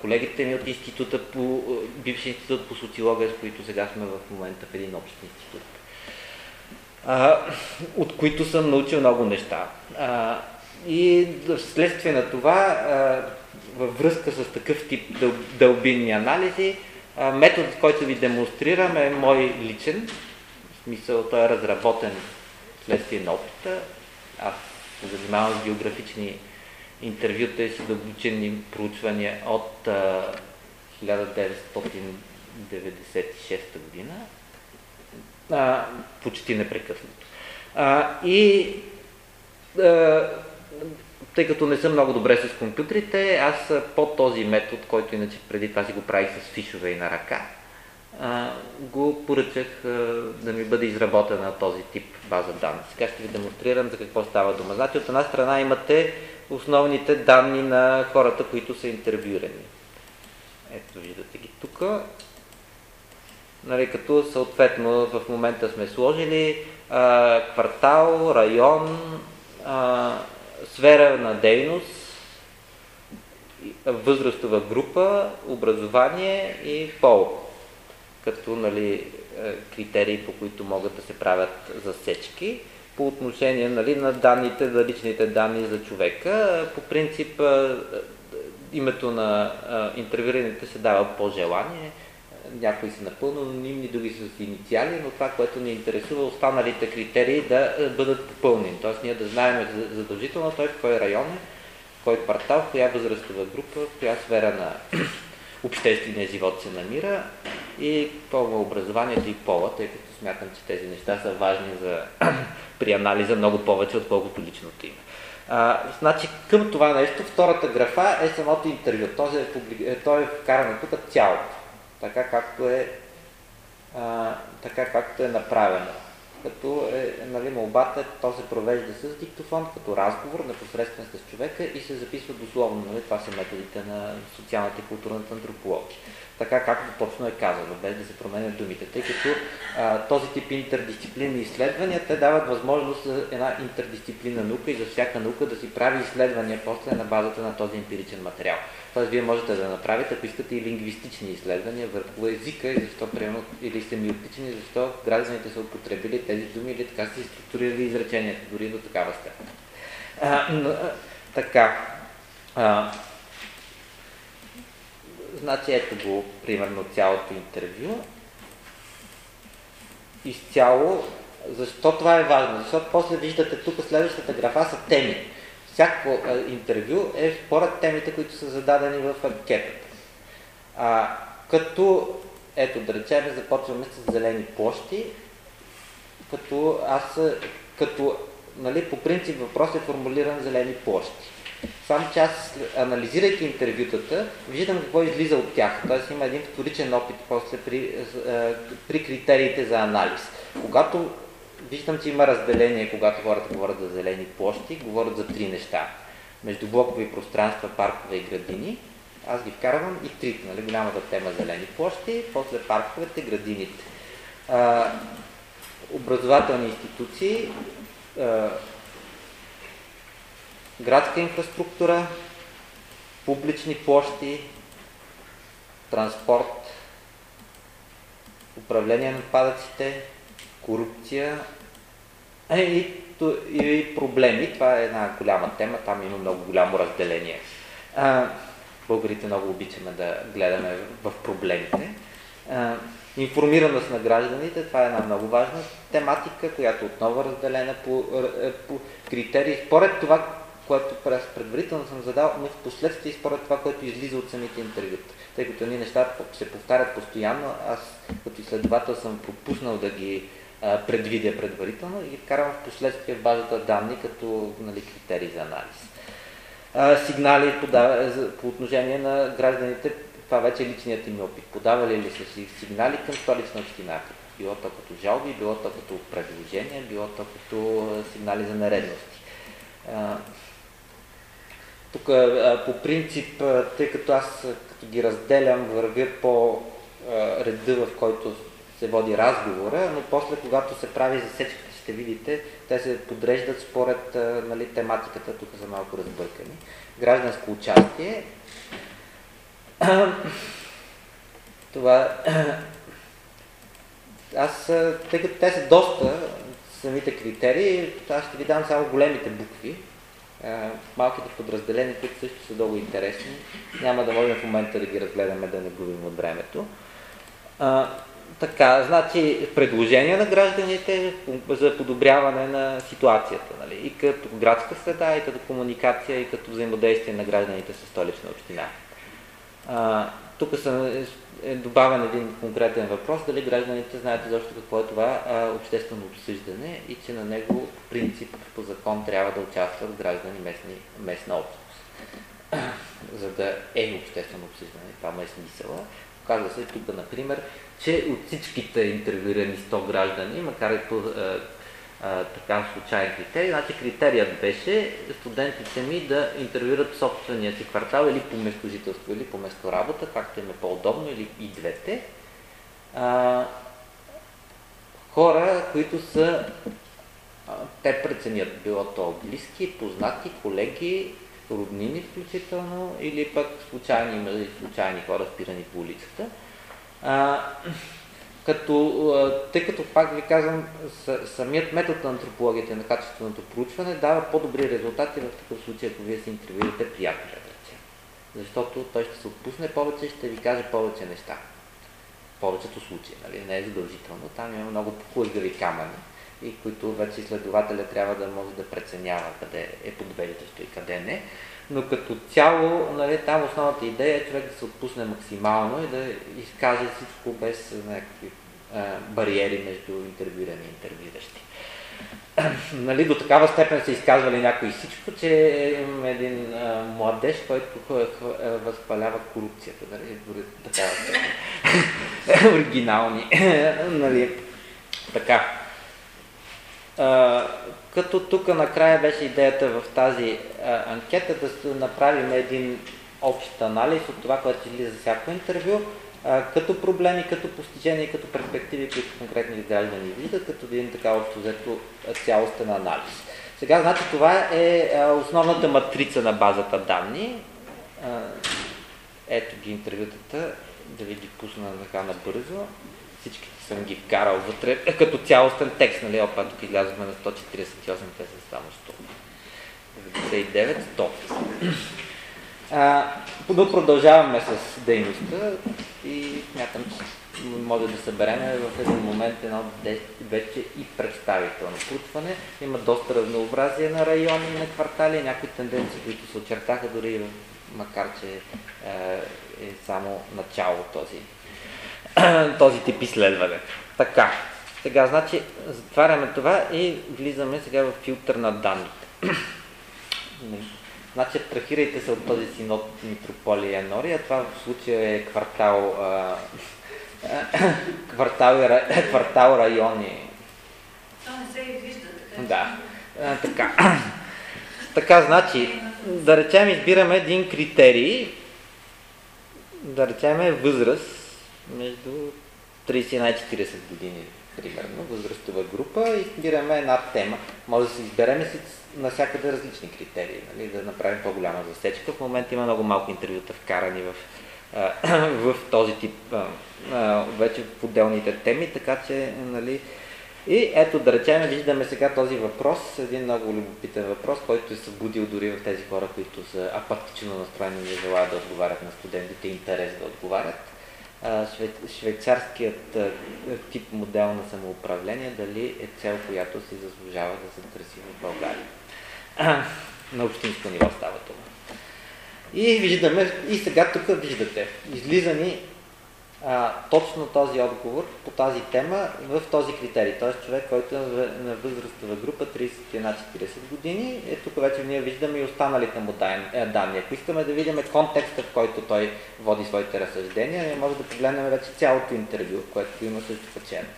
[SPEAKER 1] колегите ми от института по, бивши институт по социология, с които сега сме в момента в един общ институт, от които съм научил много неща. И вследствие на това, във връзка с такъв тип дъл, дълбинни анализи, методът, който ви демонстрирам е мой личен, в смисъл той е разработен вследствие на опита. Аз се занимавам с географични интервюта и задълбочени проучвания от а, 1996 година, а, почти непрекъснато. А, и а, тъй като не съм много добре с компютрите, аз по този метод, който иначе преди това си го правих с фишове и на ръка, а, го поръчах а, да ми бъде изработена този тип база данни. Сега ще ви демонстрирам за какво става дума. Значи от една страна имате основните данни на хората, които са интервюирани. Ето виждате ги тук. Нали, като съответно в момента сме сложили а, квартал, район, а, сфера на дейност, възрастова група, образование и пол, като нали, критерии, по които могат да се правят засечки по отношение нали, на данните, за личните данни за човека. По принцип името на интервюираните се дава по желание, някои са напълно анонимни, други са с инициали, но това, което ни интересува, останалите критерии да бъдат попълнени. Тоест ние да знаем задължително той в кой район е, в кой квартал, в коя възрастова група, в коя сфера на обществения живот се намира и по образованието и пола, тъй като смятам, че тези неща са важни за, при анализа много повече, отколкото личното име. А, значи към това нещо, втората графа е самото интервю. Този е, публи... Е, той е вкарано тук цялото, така както е, а, така както е направено като е, нали, молбата, то се провежда с диктофон, като разговор непосредствен с човека и се записва дословно. Нали, това са методите на социалната и културната антропология. Така както точно е казано, без да се променят думите. Тъй като а, този тип интердисциплинни изследвания, те дават възможност за една интердисциплинна наука и за всяка наука да си прави изследвания после на базата на този емпиричен материал. Тоест, вие можете да направите, ако искате, и лингвистични изследвания върху езика и защо, приемат, или семиотични, защо гражданите са употребили тези думи или така са структурирали изреченията, дори до такава степен. Така. А, значи ето го, примерно, цялото интервю. Изцяло, защо това е важно? Защото после виждате тук следващата графа са теми всяко интервю е според темите, които са зададени в анкетата. А, като, ето да речем, започваме с зелени площи, като аз, като, нали, по принцип въпрос е формулиран зелени площи. Само че аз, анализирайки интервютата, виждам какво излиза от тях. Тоест има един вторичен опит после при, при критериите за анализ. Когато виждам, че има разделение, когато хората говорят за зелени площи, говорят за три неща. Между блокови пространства, паркове и градини. Аз ги вкарвам и трите, нали, голямата тема зелени площи, после парковете, градините. А, образователни институции, градска инфраструктура, публични площи, транспорт, управление на отпадъците, корупция и, и проблеми. Това е една голяма тема, там има много голямо разделение. А, българите много обичаме да гледаме в проблемите. А, информираност на гражданите, това е една много важна тематика, която отново е разделена по, е, по критерии. Според това, което предварително съм задал, но в последствие според това, което излиза от самите интервюта. Тъй като ни нещата се повтарят постоянно, аз като изследовател съм пропуснал да ги предвидя предварително и ги вкарам в последствие в базата данни като нали, критерии за анализ. А, сигнали подава, по отношение на гражданите, това вече е личният им опит. Подавали ли са си сигнали към столична община? Било то като жалби, било то като предложения, било то като сигнали за нередности. Тук по принцип, тъй като аз като ги разделям, вървя по реда, в който се води разговора, но после, когато се прави засечката, ще видите, те се подреждат според нали, тематиката, тук са малко разбъркани. Гражданско участие. Това... Аз, тъй като те са доста, самите критерии, аз ще ви дам само големите букви. Малките подразделения, които също са много интересни. Няма да можем в момента да ги разгледаме, да не губим от времето. Така, значи предложения на гражданите за подобряване на ситуацията, нали? и като градска среда, и като комуникация, и като взаимодействие на гражданите с столична община. А, тук са, е добавен един конкретен въпрос, дали гражданите знаят защо какво е това а, обществено обсъждане и че на него принцип по закон трябва да участват граждани местни, местна общност. За да е обществено обсъждане, това ме е смисъла. Казва се тук, например, че от всичките интервюирани 100 граждани, макар и по а, а, така случайен критерий, значи критерият беше студентите ми да интервюират собствения си квартал или по местожителство, или по месторабота, както им е по-удобно, или и двете. А, хора, които са те преценят, било то близки, познати, колеги, роднини включително, или пък случайни, случайни хора, спирани по улицата. А, като, тъй като пак ви казвам, самият метод на антропологията на качественото проучване дава по-добри резултати в такъв случай, ако вие се интервюирате приятели, да защото той ще се отпусне повече и ще ви каже повече неща. В повечето случаи, нали? не е задължително. Там има много хлъзгави камъни, и които вече изследователя трябва да може да преценява къде е подвеждащо и къде не. Но като цяло, нали, там основната идея е човек да се отпусне максимално и да изкаже всичко без някакви бариери между интервюирани и интервюиращи. нали, до такава степен са изказвали някои всичко, че имаме един а, младеж, който възхвалява корупцията. Нали, дори такава. Оригинални. нали, така. А, като тук накрая беше идеята в тази а, анкета да направим един общ анализ от това, което излиза за всяко интервю, а, като проблеми, като постижения, като перспективи, които конкретни граждани виждат, като един така общо взето цялостен анализ. Сега, значи, това е а, основната матрица на базата данни. А, ето ги интервютата, да ви ги пусна така набързо. Всички съм ги вкарал вътре, като цялостен текст, нали, опа, тук излязохме на 148, те са само 100. 99, 100. А, но продължаваме с дейността и смятам, че може да съберем в един момент едно вече и представително проучване. Има доста разнообразие на райони и на квартали, някои тенденции, които се очертаха, дори макар че е, е само начало този, този тип изследване. Така, сега, значи, затваряме това и влизаме сега в филтър на данните. Значи, абстрахирайте се от този синод Митрополия Енория. Това в случая е квартал, а, квартал, квартал райони.
[SPEAKER 6] Това не се вижда, така.
[SPEAKER 1] Да, а, така. така, значи, да речем, избираме един критерий, да речем възраст между 31 и 40 години, примерно, възрастова група и избираме една тема. Може да се избереме навсякъде различни критерии, нали, да направим по-голяма засечка. В момента има много малко интервюта вкарани в, в този тип, вече в отделните теми, така че, нали, и ето да речем, виждаме сега този въпрос, един много любопитен въпрос, който е събудил дори в тези хора, които са апатично настроени и желаят да отговарят на студентите, интерес да отговарят. Швейцарският тип модел на самоуправление, дали е цел, която си заслужава да се търси в България на общинско ниво става това. И виждаме, и сега тук виждате, излиза ни а, точно този отговор по тази тема в този критерий. Т.е. човек, който е на възрастова група 31-40 години. Е, тук вече ние виждаме и останалите му е, данни. Ако искаме да видим контекста, в който той води своите разсъждения, ние може да погледнем вече цялото интервю, което има също качено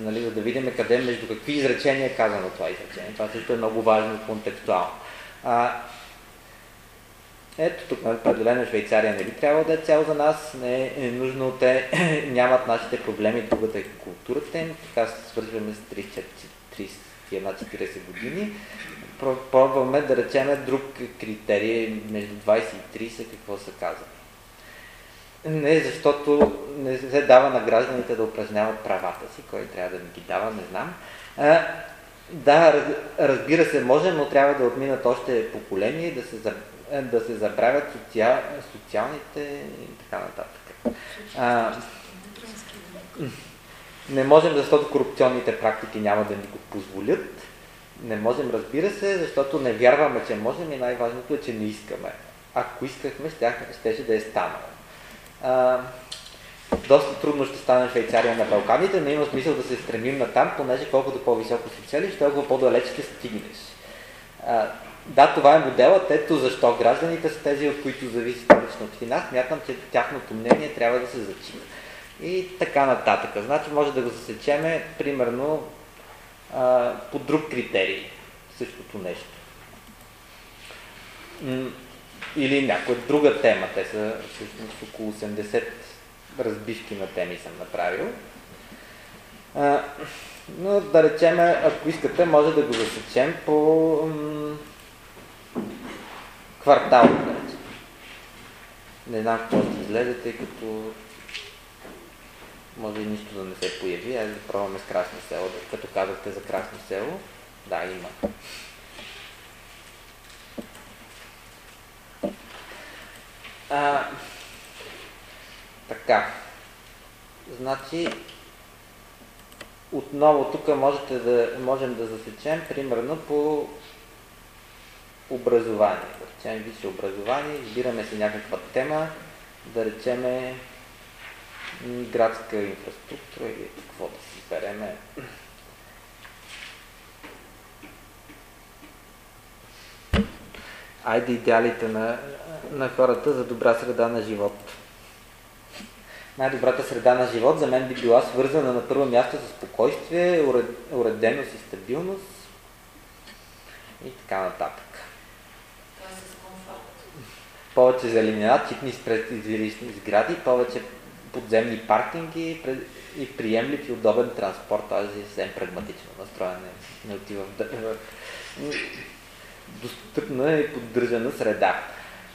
[SPEAKER 1] нали, за да видим къде, между какви изречения е казано това изречение. Това също е много важно контекстуално. А, ето тук, определено Швейцария не би трябвало да е цяло за нас, не е нужно, те нямат нашите проблеми, другата е културата им, така се свързваме с 31-40 години. Пробваме да речем друг критерий между 20 и 30, какво се казва. Не, защото не се дава на гражданите да упражняват правата си, кой трябва да ни ги дава, не знам. Да, разбира се, може, но трябва да отминат още поколения и да се, да се забравят социал, социалните и така нататък. А, не можем, защото корупционните практики няма да ни го позволят. Не можем, разбира се, защото не вярваме, че можем и най-важното е, че не искаме. Ако искахме, щеше да е станало а, доста трудно ще стане Швейцария на Балканите, но има смисъл да се стремим на там, понеже колкото по-високо си целиш, толкова по-далеч ще стигнеш. А, да, това е моделът, ето защо гражданите са тези, от които зависи столична община. Смятам, че тяхното мнение трябва да се зачита. И така нататък. Значи може да го засечеме, примерно, по друг критерий. Същото нещо или някоя друга тема. Те са всъщност около 80 разбивки на теми съм направил. Но да речем, ако искате, може да го засечем по квартал, речем. Не знам какво ще излезе, тъй като може и нищо да не се появи. Айде да пробваме с Красно село. Като казахте за Красно село, да, има. А, така. Значи, отново тук можете да, можем да засечем примерно по образование. Да речем висше образование, избираме си някаква тема, да речеме градска инфраструктура или какво да си избереме. Айде идеалите на, на хората за добра среда на живот. Най-добрата среда на живот за мен би била свързана на първо място с спокойствие, уред- уреденост и стабилност и така нататък.
[SPEAKER 6] Това е с комфорт.
[SPEAKER 1] Повече зеленина, читни жилищни сгради, повече подземни паркинги и приемлив и удобен транспорт. Аз е съвсем прагматично настроен, не, отива в, достъпна и поддържана среда.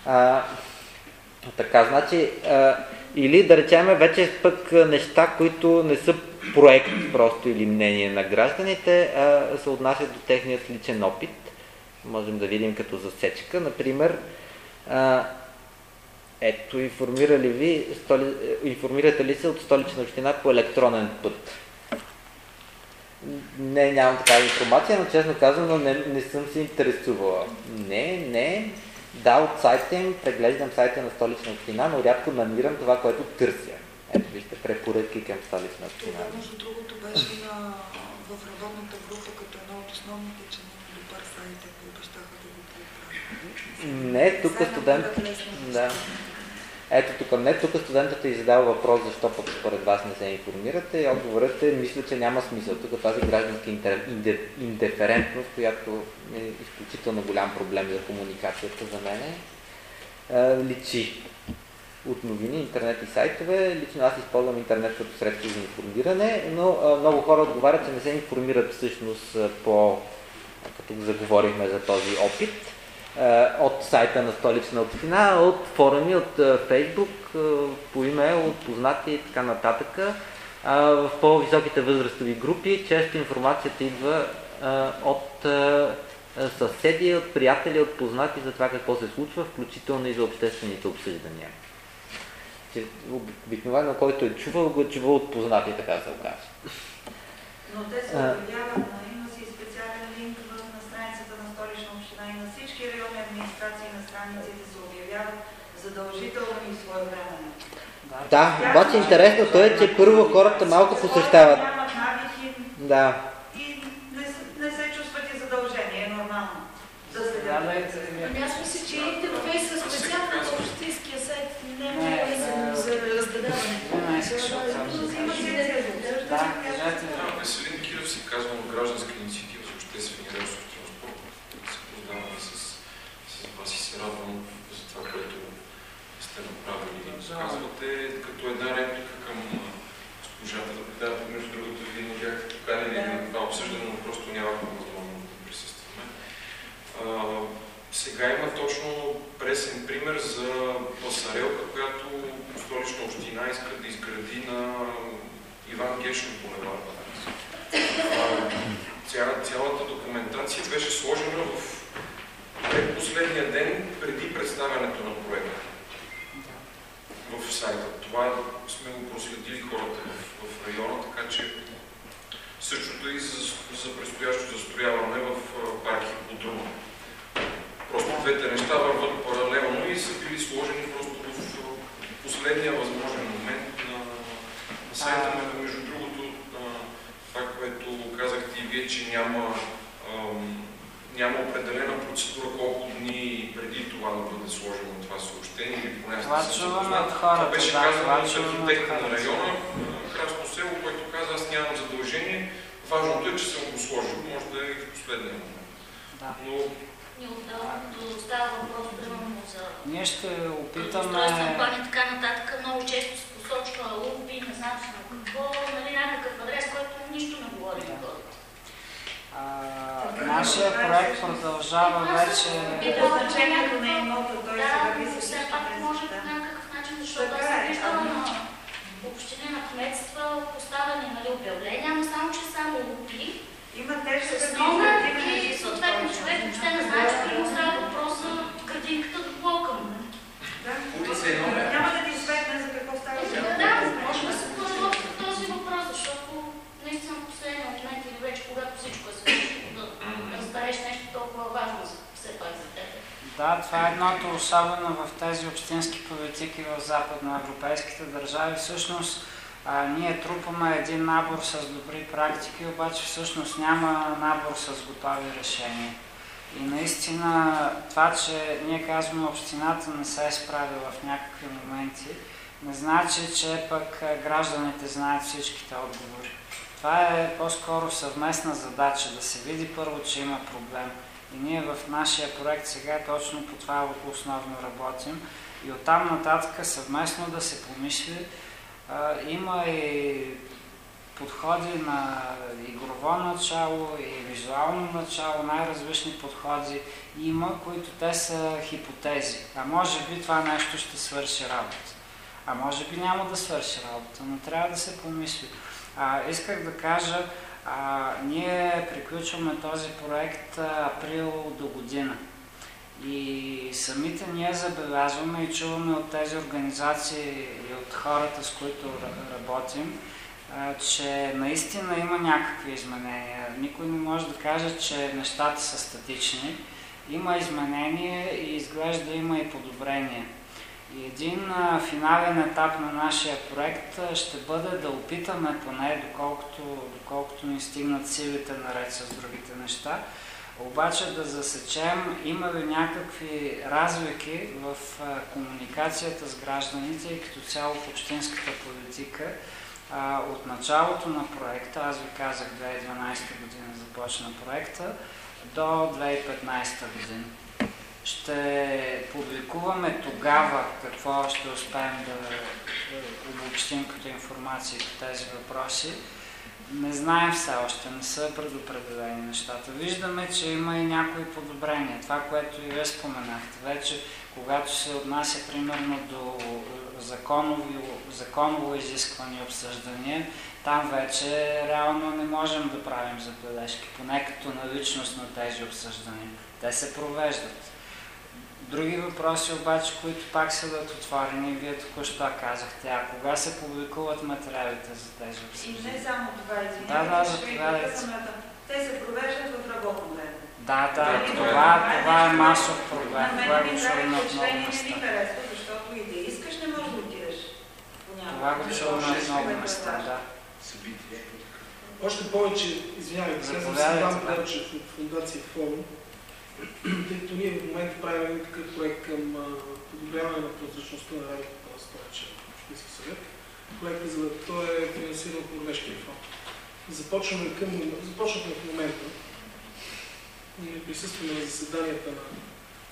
[SPEAKER 1] А, така, значи, а, или да речеме вече пък неща, които не са проект просто или мнение на гражданите, а се отнасят до техният личен опит. Можем да видим като засечка. Например, а, ето, информирали ви, столи, информирате ли се от столична община по електронен път? Не, нямам такава информация, но честно казано не, не съм се интересувала. Не, не. Да, от сайта им преглеждам сайта на столична община, но рядко намирам това, което търся. Ето вижте, препоръки към столична община.
[SPEAKER 5] Това, между другото, беше на, в работната група като едно от основните, че няма добър сайт, ако обещаха да го поправят.
[SPEAKER 1] Не, тук студент... Да. Ето тук, не, тук студентът е задал въпрос, защо пък според вас не се информирате и отговорът е, мисля, че няма смисъл. Тук тази гражданска интер... инде... индиферентност, която е изключително голям проблем за комуникацията за мен, е, личи от новини, интернет и сайтове. Лично аз използвам интернет като средство за информиране, но а, много хора отговарят, че не се информират всъщност по, като заговорихме за този опит, от сайта на столична община, от форуми, от а, Фейсбук, а, по имейл, от познати и така нататък. В по-високите възрастови групи често информацията идва от съседи, от приятели, от познати за това какво се случва, включително и за обществените обсъждания. Обикновено, който е чувал, го е чувал от познати, така се окаже.
[SPEAKER 6] Но те се обявяват, на, има си специален линк в, на страницата на столична община и на всички районни администрации на страниците се обявяват задължително и своевременно.
[SPEAKER 1] Да, обаче интересното е, че първо хората малко посещават.
[SPEAKER 6] Нямат навики
[SPEAKER 1] Да.
[SPEAKER 6] и не, се- не се чувстват и задължение, е нормално. Да се
[SPEAKER 3] Заповядайте,
[SPEAKER 6] гледат.
[SPEAKER 3] Вие.
[SPEAKER 7] Ами аз мисля, че интерфейс с специално на общинския сайт не е
[SPEAKER 3] Не,
[SPEAKER 7] много лесен
[SPEAKER 3] е,
[SPEAKER 7] за раздаване.
[SPEAKER 3] Не, искаш да кажеш. Да, кажете.
[SPEAKER 8] Да, Веселин Киров се казва от гражданска инициатива за обществения ресурс транспорт. Се познаваме с, с вас и се радвам за това, което сте направили. Казвате като една реплика към госпожата. Да, между другото, вие не бяхте поканени на това обсъждане, но просто нямахме възможност да присъстваме. А, сега има точно пресен пример за пасарелка, която столична община иска да изгради на Иван Гешев булевард. А, Ця, цялата документация беше сложена в предпоследния ден преди представянето на проекта в сайта. Това сме го проследили хората в, в района, така че същото и за, за предстоящо застрояване в а, парк Хиподрума. Просто двете неща върват паралелно и са били сложени просто в последния възможен момент на, на сайта. Между другото, това, което казахте и вие, че няма, ам, няма определена процедура колко дни преди това да бъде сложено това съобщение или поне
[SPEAKER 3] Това
[SPEAKER 8] съм
[SPEAKER 3] чуваме
[SPEAKER 8] запознат. Това беше
[SPEAKER 3] да,
[SPEAKER 8] казано от
[SPEAKER 3] от
[SPEAKER 8] архитекта на района, а, Красно село, който каза, аз нямам задължение. Важното е, че съм го сложил, може да е и в последния момент.
[SPEAKER 3] Да.
[SPEAKER 8] Но
[SPEAKER 7] Ние отдаването става въпрос, примерно, за
[SPEAKER 3] Ние ще опитаме...
[SPEAKER 7] план и така нататък. Много често се посочва УПИ, не знам си на какво, нали, някакъв адрес, който нищо не говори хората.
[SPEAKER 3] Нашия проект продължава вече...
[SPEAKER 6] И по значението на имота, той се върви с всички
[SPEAKER 7] може по някакъв начин, е, защото аз съм
[SPEAKER 6] ами.
[SPEAKER 7] виждала на общини на кметства поставени нали, обявления, но само, че само лупли.
[SPEAKER 6] Има тежка
[SPEAKER 7] с номер и е съответно човек въобще не знае, че му става въпроса градинката до блока му.
[SPEAKER 6] Да.
[SPEAKER 8] Няма
[SPEAKER 6] да ти светне за какво става. Да, да, може да се подготви
[SPEAKER 7] този въпрос, защото наистина последния момент или вече, когато всичко
[SPEAKER 8] е правиш нещо толкова важно все пак за теб.
[SPEAKER 3] Да, това е едното особено в тези общински политики в западноевропейските държави. Всъщност, а, ние трупаме един набор с добри практики, обаче всъщност няма набор с готови решения. И наистина това, че ние казваме общината не се е справила в някакви моменти, не значи, че пък гражданите знаят всичките отговори. Това е по-скоро съвместна задача да се види първо, че има проблем. И ние в нашия проект сега точно по това основно работим. И оттам нататък съвместно да се помисли. Има и подходи на игрово начало и визуално начало, най-различни подходи има, които те са хипотези. А може би това нещо ще свърши работа. А може би няма да свърши работа, но трябва да се помисли. А, исках да кажа, а, ние приключваме този проект април до година. И самите ние забелязваме и чуваме от тези организации и от хората, с които работим, че наистина има някакви изменения. Никой не може да каже, че нещата са статични. Има изменения и изглежда има и подобрения. И един а, финален етап на нашия проект а, ще бъде да опитаме поне, доколкото, доколкото ни стигнат силите наред с другите неща, обаче да засечем има ли някакви разлики в а, комуникацията с гражданите и като цяло в общинската политика а, от началото на проекта, аз ви казах 2012 година започна проекта, до 2015 година. Ще публикуваме тогава какво ще успеем да обобщим като информация по тези въпроси. Не знаем все още, не са предопределени нещата. Виждаме, че има и някои подобрения. Това, което и вие споменахте. Вече, когато се отнася примерно до законови, законово изисквани обсъждания, там вече реално не можем да правим забележки, поне като наличност на тези обсъждания. Те се провеждат. Други въпроси обаче, които пак са да отворени, вие току-що казахте, а кога се публикуват материалите за тези обсъждания?
[SPEAKER 6] И не само това, извинявайте,
[SPEAKER 3] да, да,
[SPEAKER 6] ще ви Те се провеждат в работно време.
[SPEAKER 3] Да, да, това, това е масов проблем.
[SPEAKER 6] На
[SPEAKER 3] Това
[SPEAKER 6] мен ми прави
[SPEAKER 3] много
[SPEAKER 6] впечатление, не ми харесва, защото и да искаш, не можеш да отидеш.
[SPEAKER 3] Това го чувам на много
[SPEAKER 6] е
[SPEAKER 3] места, да.
[SPEAKER 8] събития.
[SPEAKER 9] Още повече, извинявайте, сега съм
[SPEAKER 3] да.
[SPEAKER 9] Белчев от Фундация Форум, тъй като ние в момента правим един такъв проект към подобряване на прозрачността на работата на Столичен Общински съвет. Проектът за той е финансиран от Норвежкия фонд. Започваме към, започнахме в момента. Ние присъстваме на заседанията на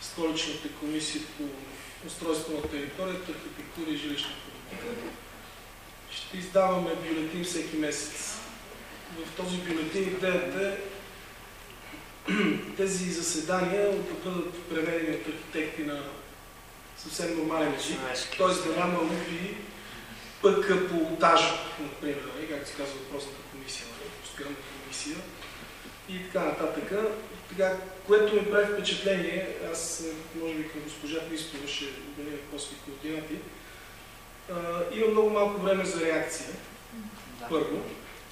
[SPEAKER 9] столичната комисия по устройство на територията, архитектура и жилищна политика. Ще издаваме бюлетин всеки месец. В този бюлетин идеята е тези заседания да бъдат преведени от архитекти на съвсем нормален език, т.е. да няма лупи пък по етажа, например, нали, както се казва въпросната комисия, нали, постоянна комисия и така нататък. Така, което ми прави впечатление, аз може би към госпожа Христова ще обменя после координати, има много малко време за реакция,
[SPEAKER 3] Да.
[SPEAKER 9] първо.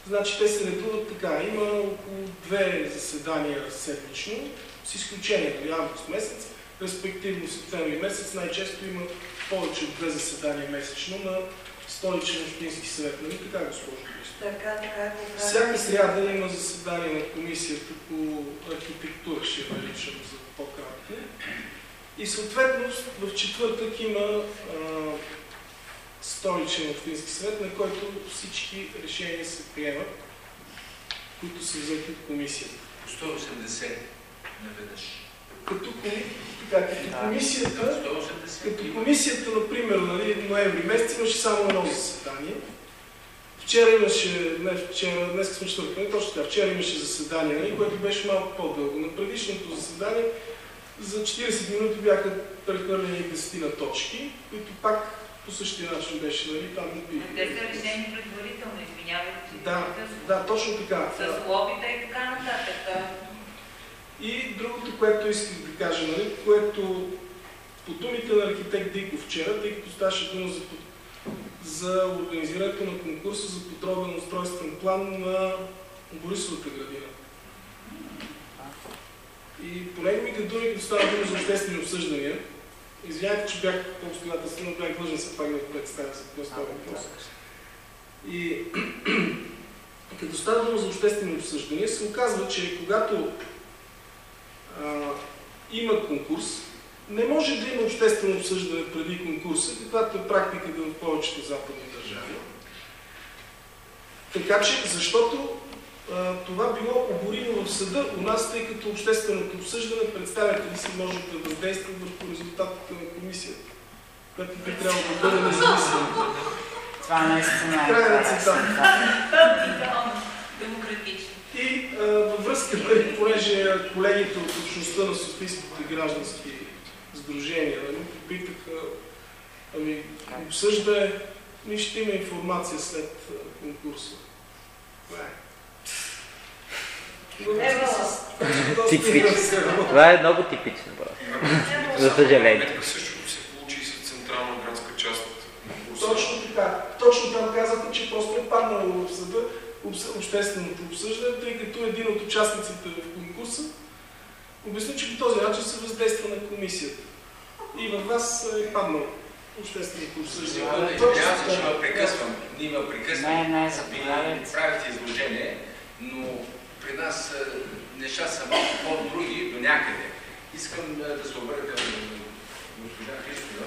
[SPEAKER 9] Значи те се редуват така. Има около две заседания седмично, с изключение на август месец, респективно септември месец. Най-често има повече от две заседания месечно на столичен общински съвет. Нали така, госпожо?
[SPEAKER 6] Така, така по
[SPEAKER 9] Всяка сряда има заседание на комисията по архитектура, ще я наричам за по-кратко. И съответно в четвъртък има а, столичен общински съвет, на който всички решения се приемат, които са взети от комисията.
[SPEAKER 10] По 180 наведнъж.
[SPEAKER 9] Като, така, като комисията,
[SPEAKER 10] 180
[SPEAKER 9] като комисията, например, нали, ноември месец имаше само едно заседание. Вчера имаше, не вчера, днес сме четвъртък, не точно така, вчера имаше заседание, нали, което беше малко по-дълго. На предишното заседание за 40 минути бяха прехвърлени 10 на точки, които пак по същия начин беше, нали, там не би.
[SPEAKER 6] Те са решени предварително, извинявайте.
[SPEAKER 9] Да, да, точно така.
[SPEAKER 6] С лобита и така нататък.
[SPEAKER 9] И другото, което исках да кажа, нали, което по думите на архитект Диков вчера, тъй като ставаше дума за, за организирането на конкурса за подробен устройствен план на Борисовата градина. И по неговите думи, като става дума за обществени обсъждания. Извинявайте, че бях по-обстоятелствен, но бях длъжен се пак да представя за става въпрос. И като става дума за обществени обсъждания, се оказва, че когато а, има конкурс, не може да има обществено обсъждане преди конкурса, каквато е практиката в повечето западни държави. Така че, защото това било оборимо в съда у нас, тъй като общественото обсъждане представители си можете да въздействат върху резултатите на комисията, която би трябвало да бъде независима.
[SPEAKER 3] Това наистина е
[SPEAKER 9] Край на цитата.
[SPEAKER 2] Демократично.
[SPEAKER 9] И а, във връзка, нали, понеже колегите от общността на Софийските граждански сдружения нали, попитаха, ами, обсъжда, ми ще има информация след конкурса. Това е. Интересно.
[SPEAKER 1] Това е много типично. просто. За съжаление.
[SPEAKER 8] Метка също се получи и с централна градска част.
[SPEAKER 9] Точно така. Точно там казаха, че просто е паднало в съда общественото обсъждане, тъй като един от участниците в конкурса обясни, че по този начин се въздейства на комисията. И във вас е паднал общественото обсъждане.
[SPEAKER 10] Извинявам се, че
[SPEAKER 9] така.
[SPEAKER 10] ме прекъсвам. Ние ме прекъсваме.
[SPEAKER 3] Не, не, заповядайте.
[SPEAKER 10] правите изложение, но при нас е, неща са малко по-други до някъде. Искам е, да се обърна към госпожа Христова.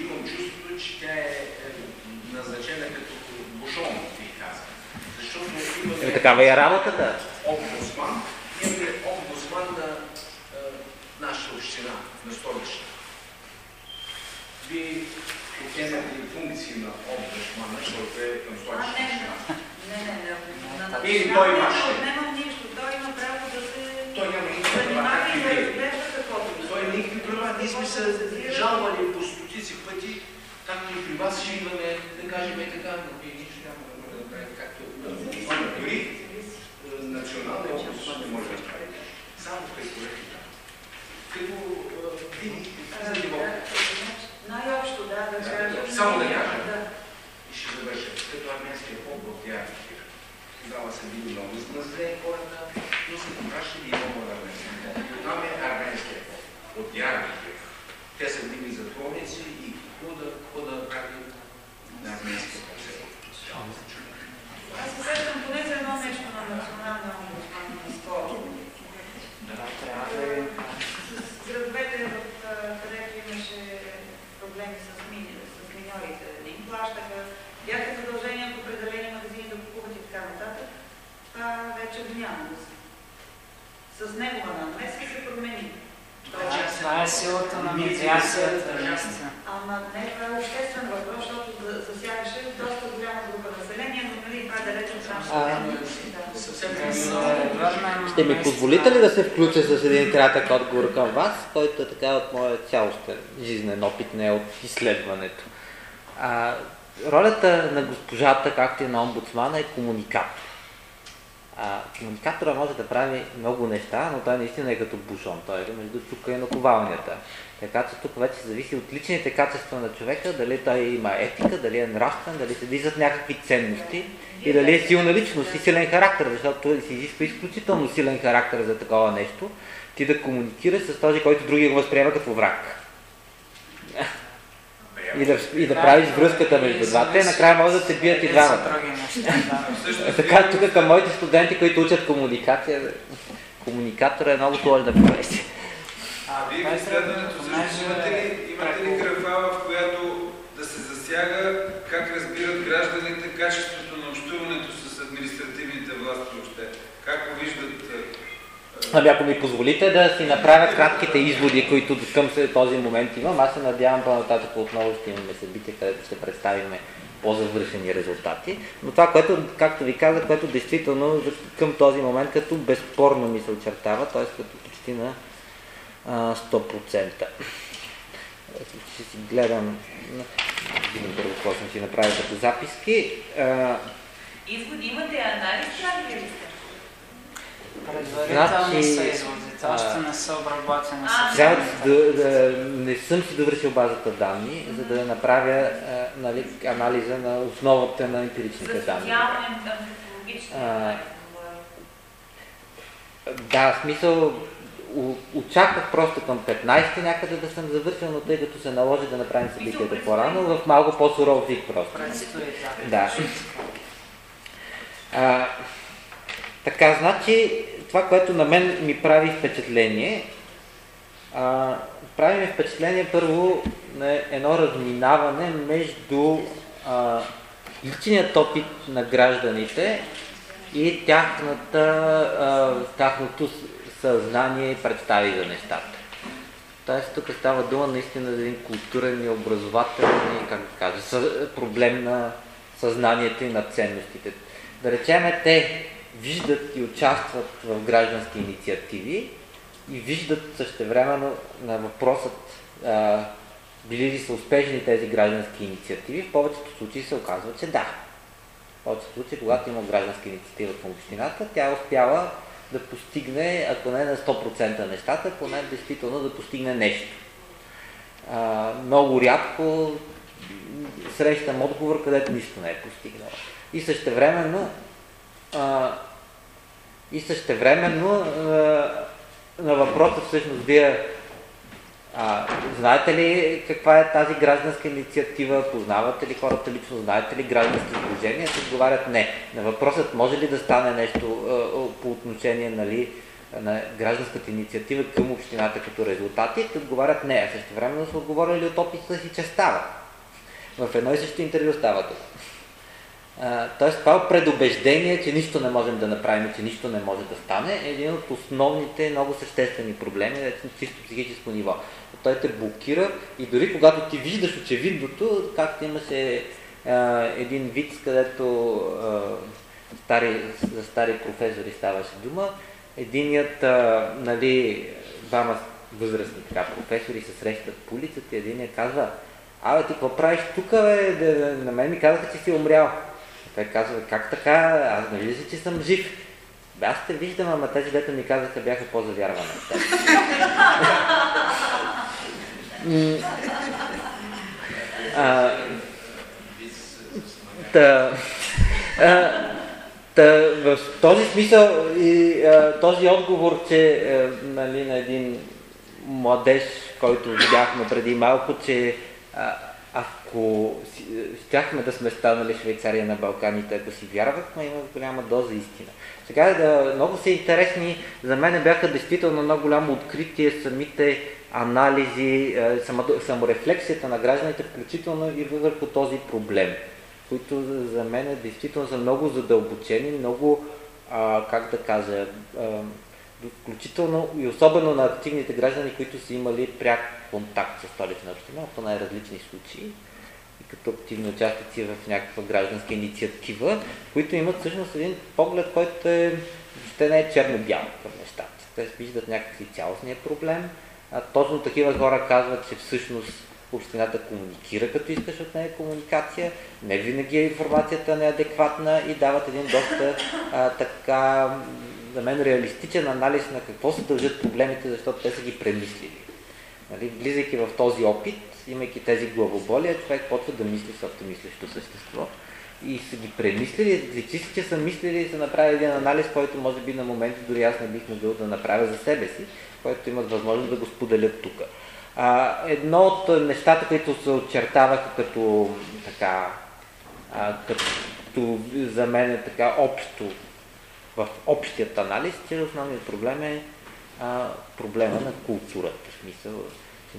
[SPEAKER 10] Имам чувството, че тя е е, назначена като бушон, бих казал. Защото имаме...
[SPEAKER 1] Еми, такава е работата.
[SPEAKER 10] Омбудсман. Имаме омбудсман на е, нашата община, на столична. Вие отнемате функции на омбудсмана, защото е към столична община.
[SPEAKER 6] Не, не, не.
[SPEAKER 10] Или
[SPEAKER 6] националния
[SPEAKER 10] той имаше.
[SPEAKER 6] отнемам нищо. Той има право да се
[SPEAKER 10] Той няма никакви права,
[SPEAKER 6] иска.
[SPEAKER 10] Той никакви права. Ние сме се жалвали по стотици пъти, както и при вас ще имаме, да кажем и така, но вие нищо няма да може да направите, както. Дори е, националният омбудсман не може да направи. Само препоръки. Като е, винаги за ниво.
[SPEAKER 6] Най-общо, да, да кажа.
[SPEAKER 10] Само да кажа.
[SPEAKER 6] Да.
[SPEAKER 10] Ще завърша. Като армейския полк в Диаркия. Тогава са били много изназлени хората, но са пращали и много армейски полк. Там е армейския полк. От Диаркия. Те са били затворници и какво да, какво да прави на армейския полк.
[SPEAKER 6] Аз се сещам поне за едно нещо на националния омбудсман наскоро.
[SPEAKER 3] Това трябва да е...
[SPEAKER 6] Градовете, където имаше проблеми с миньорите, не им плащаха, бяха задължения от определени магазини да купуват и така нататък. Това вече го няма да се. С негова намеса се промени.
[SPEAKER 3] Това, това е силата на медиацията.
[SPEAKER 6] Ама не, това е обществен въпрос, защото за- засягаше доста голяма група население, но нали, това е далеч от нашата.
[SPEAKER 1] Ще ми позволите ли да се включа с един кратък отговор към вас, който е така от моя цялостен жизнен опит, не от изследването? А, ролята на госпожата, както и на омбудсмана, е комуникатор. А, комуникатора може да прави много неща, но той наистина е като бушон. Той е между чука и наковалнята. Така че тук вече зависи от личните качества на човека, дали той има етика, дали е нравствен, дали седи зад някакви ценности и дали е силна личност и силен характер, защото се изисква изключително силен характер за такова нещо, ти да комуникираш с този, който другия го възприема като враг. И да, и да правиш връзката между двата, и накрая може да се бият и двамата. Е, така, тук към моите студенти, които учат комуникация, комуникатора е много сложна професия.
[SPEAKER 3] А,
[SPEAKER 4] Вие изследването всъщност
[SPEAKER 3] понеже
[SPEAKER 4] имате ли, имате ли графа, в която да се засяга как разбират гражданите качеството на общуването с административните власти въобще? Как го виждат? а, а,
[SPEAKER 1] Ами ако ми позволите да си направя кратките изводи, които към този момент имам, аз се надявам по-нататък отново ще имаме събития, където ще представим по-завършени резултати. Но това, което, както ви казах, което действително към този момент като безспорно ми се очертава, т.е. като почти на а, 100%. Ще си гледам, видим първо какво съм си направил като записки.
[SPEAKER 2] Изводи имате анализ, правили ли сте?
[SPEAKER 3] Предварителни
[SPEAKER 1] Значи,
[SPEAKER 3] са изводите, още не са обработени.
[SPEAKER 2] А,
[SPEAKER 1] Сега да, да, не съм си довършил базата данни, за да направя а, нали, анализа на основата на емпиричните данни. А. Да, в смисъл очаквах просто към 15 някъде да съм завършил, но тъй като се наложи да направим събитието по-рано, в малко по-суров вид просто.
[SPEAKER 3] Предстои, да.
[SPEAKER 1] Да. А, така, значи, това, което на мен ми прави впечатление, а, прави ми впечатление първо на едно разминаване между а, личният опит на гражданите и тяхната, а, тяхното съзнание и представи за нещата. Тоест тук става дума наистина за един културен и образователен и, как да кажа, проблем на съзнанието и на ценностите. Да речеме, те виждат и участват в граждански инициативи и виждат същевременно на въпросът а, били ли са успешни тези граждански инициативи, в повечето случаи се оказва, че да. В повечето случаи, когато има гражданска инициатива в общината, тя успяла да постигне, ако не на 100% нещата, поне действително да постигне нещо. А, много рядко срещам отговор, където нищо не е постигнала. И същевременно а, и същевременно а, на въпроса всъщност вие а, знаете ли каква е тази гражданска инициатива? Познавате ли хората лично? Знаете ли граждански сдружения? Те отговарят не. На въпросът може ли да стане нещо а, а, по отношение нали, на гражданската инициатива към общината като резултати? Те отговарят не. А също времено са отговорили от опита си, че става. В едно и също интервю става това. Тоест това предубеждение, че нищо не можем да направим, че нищо не може да стане, е един от основните, много съществени проблеми на чисто психическо ниво. Той те блокира и дори когато ти виждаш очевидното, както имаше а, един вид, където а, стари, за стари професори ставаше дума, единият, а, нали, двама възрастни така, професори се срещат по улицата и единият казва, абе ти какво правиш тук, бе? На мен ми казаха, че си умрял. Той казва, как така, аз не вижда си, че съм жив. Аз те виждам, ама тези дето ми казаха бяха по-завярвани. та, в този смисъл и а, този отговор, че а, нали, на един младеж, който видяхме преди малко, че а, ако си- щяхме да сме станали Швейцария на Балканите, ако си вярвахме, има голяма доза истина. Сега да, много са интересни, за мен бяха действително много голямо откритие самите анализи, е, само- саморефлексията на гражданите, включително и върху този проблем, които за мен действително са много задълбочени, много, а, как да кажа, а, включително и особено на активните граждани, които са имали пряк контакт с столична община по най-различни случаи и като активни участници в някаква гражданска инициатива, които имат всъщност един поглед, който е въобще не е черно-бял към нещата. Те виждат някакви цялостния проблем. А, точно такива хора казват, че всъщност общината комуникира, като искаш от нея комуникация, не винаги е информацията неадекватна и дават един доста а, така, за мен, реалистичен анализ на какво се дължат проблемите, защото те са ги премислили. Нали, влизайки в този опит, имайки тези главоболия, човек почва да мисли с мислещо същество. И са ги премислили, личи че са мислили и са направили един анализ, който може би на моменти дори аз не бих могъл да направя за себе си, който имат възможност да го споделят тук. А, едно от нещата, които се очертаваха като така, а, като за мен е така общо в общият анализ, че основният проблем е а, проблема на културата. В смисъл,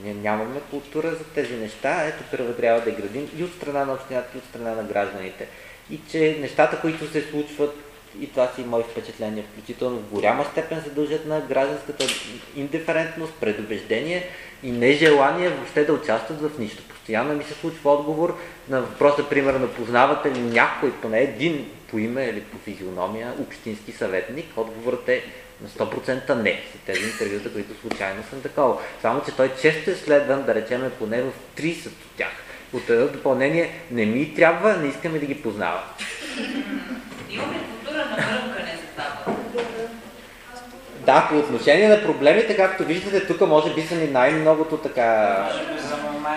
[SPEAKER 1] ние нямаме култура за тези неща. Ето първо трябва да градим и от страна на общината, и от страна на гражданите. И че нещата, които се случват, и това си мои впечатления, включително в голяма степен се дължат на гражданската индиферентност, предубеждение и нежелание въобще да участват в нищо. Постоянно ми се случва отговор на въпроса, примерно, познавате ли някой, поне един по име или по физиономия, общински съветник? Отговорът е на 100% не. С тези интервюта, които случайно съм такова. Само, че той често е следван, да речеме, поне в 30 от тях. От едно допълнение, не ми трябва, не искаме да ги познава.
[SPEAKER 2] Имаме култура на мръмкане за това.
[SPEAKER 1] Да, по отношение на проблемите, както виждате, тук може би са ни най-многото така...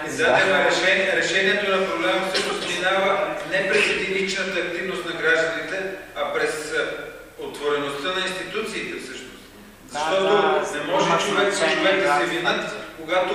[SPEAKER 3] За
[SPEAKER 4] да има решение, решението на проблема всъщност минава не през единичната активност на гражданите, а през а, отвореността на институциите всъщност. Защото
[SPEAKER 3] да,
[SPEAKER 4] не може човек, човек да
[SPEAKER 3] да.
[SPEAKER 4] се винат, когато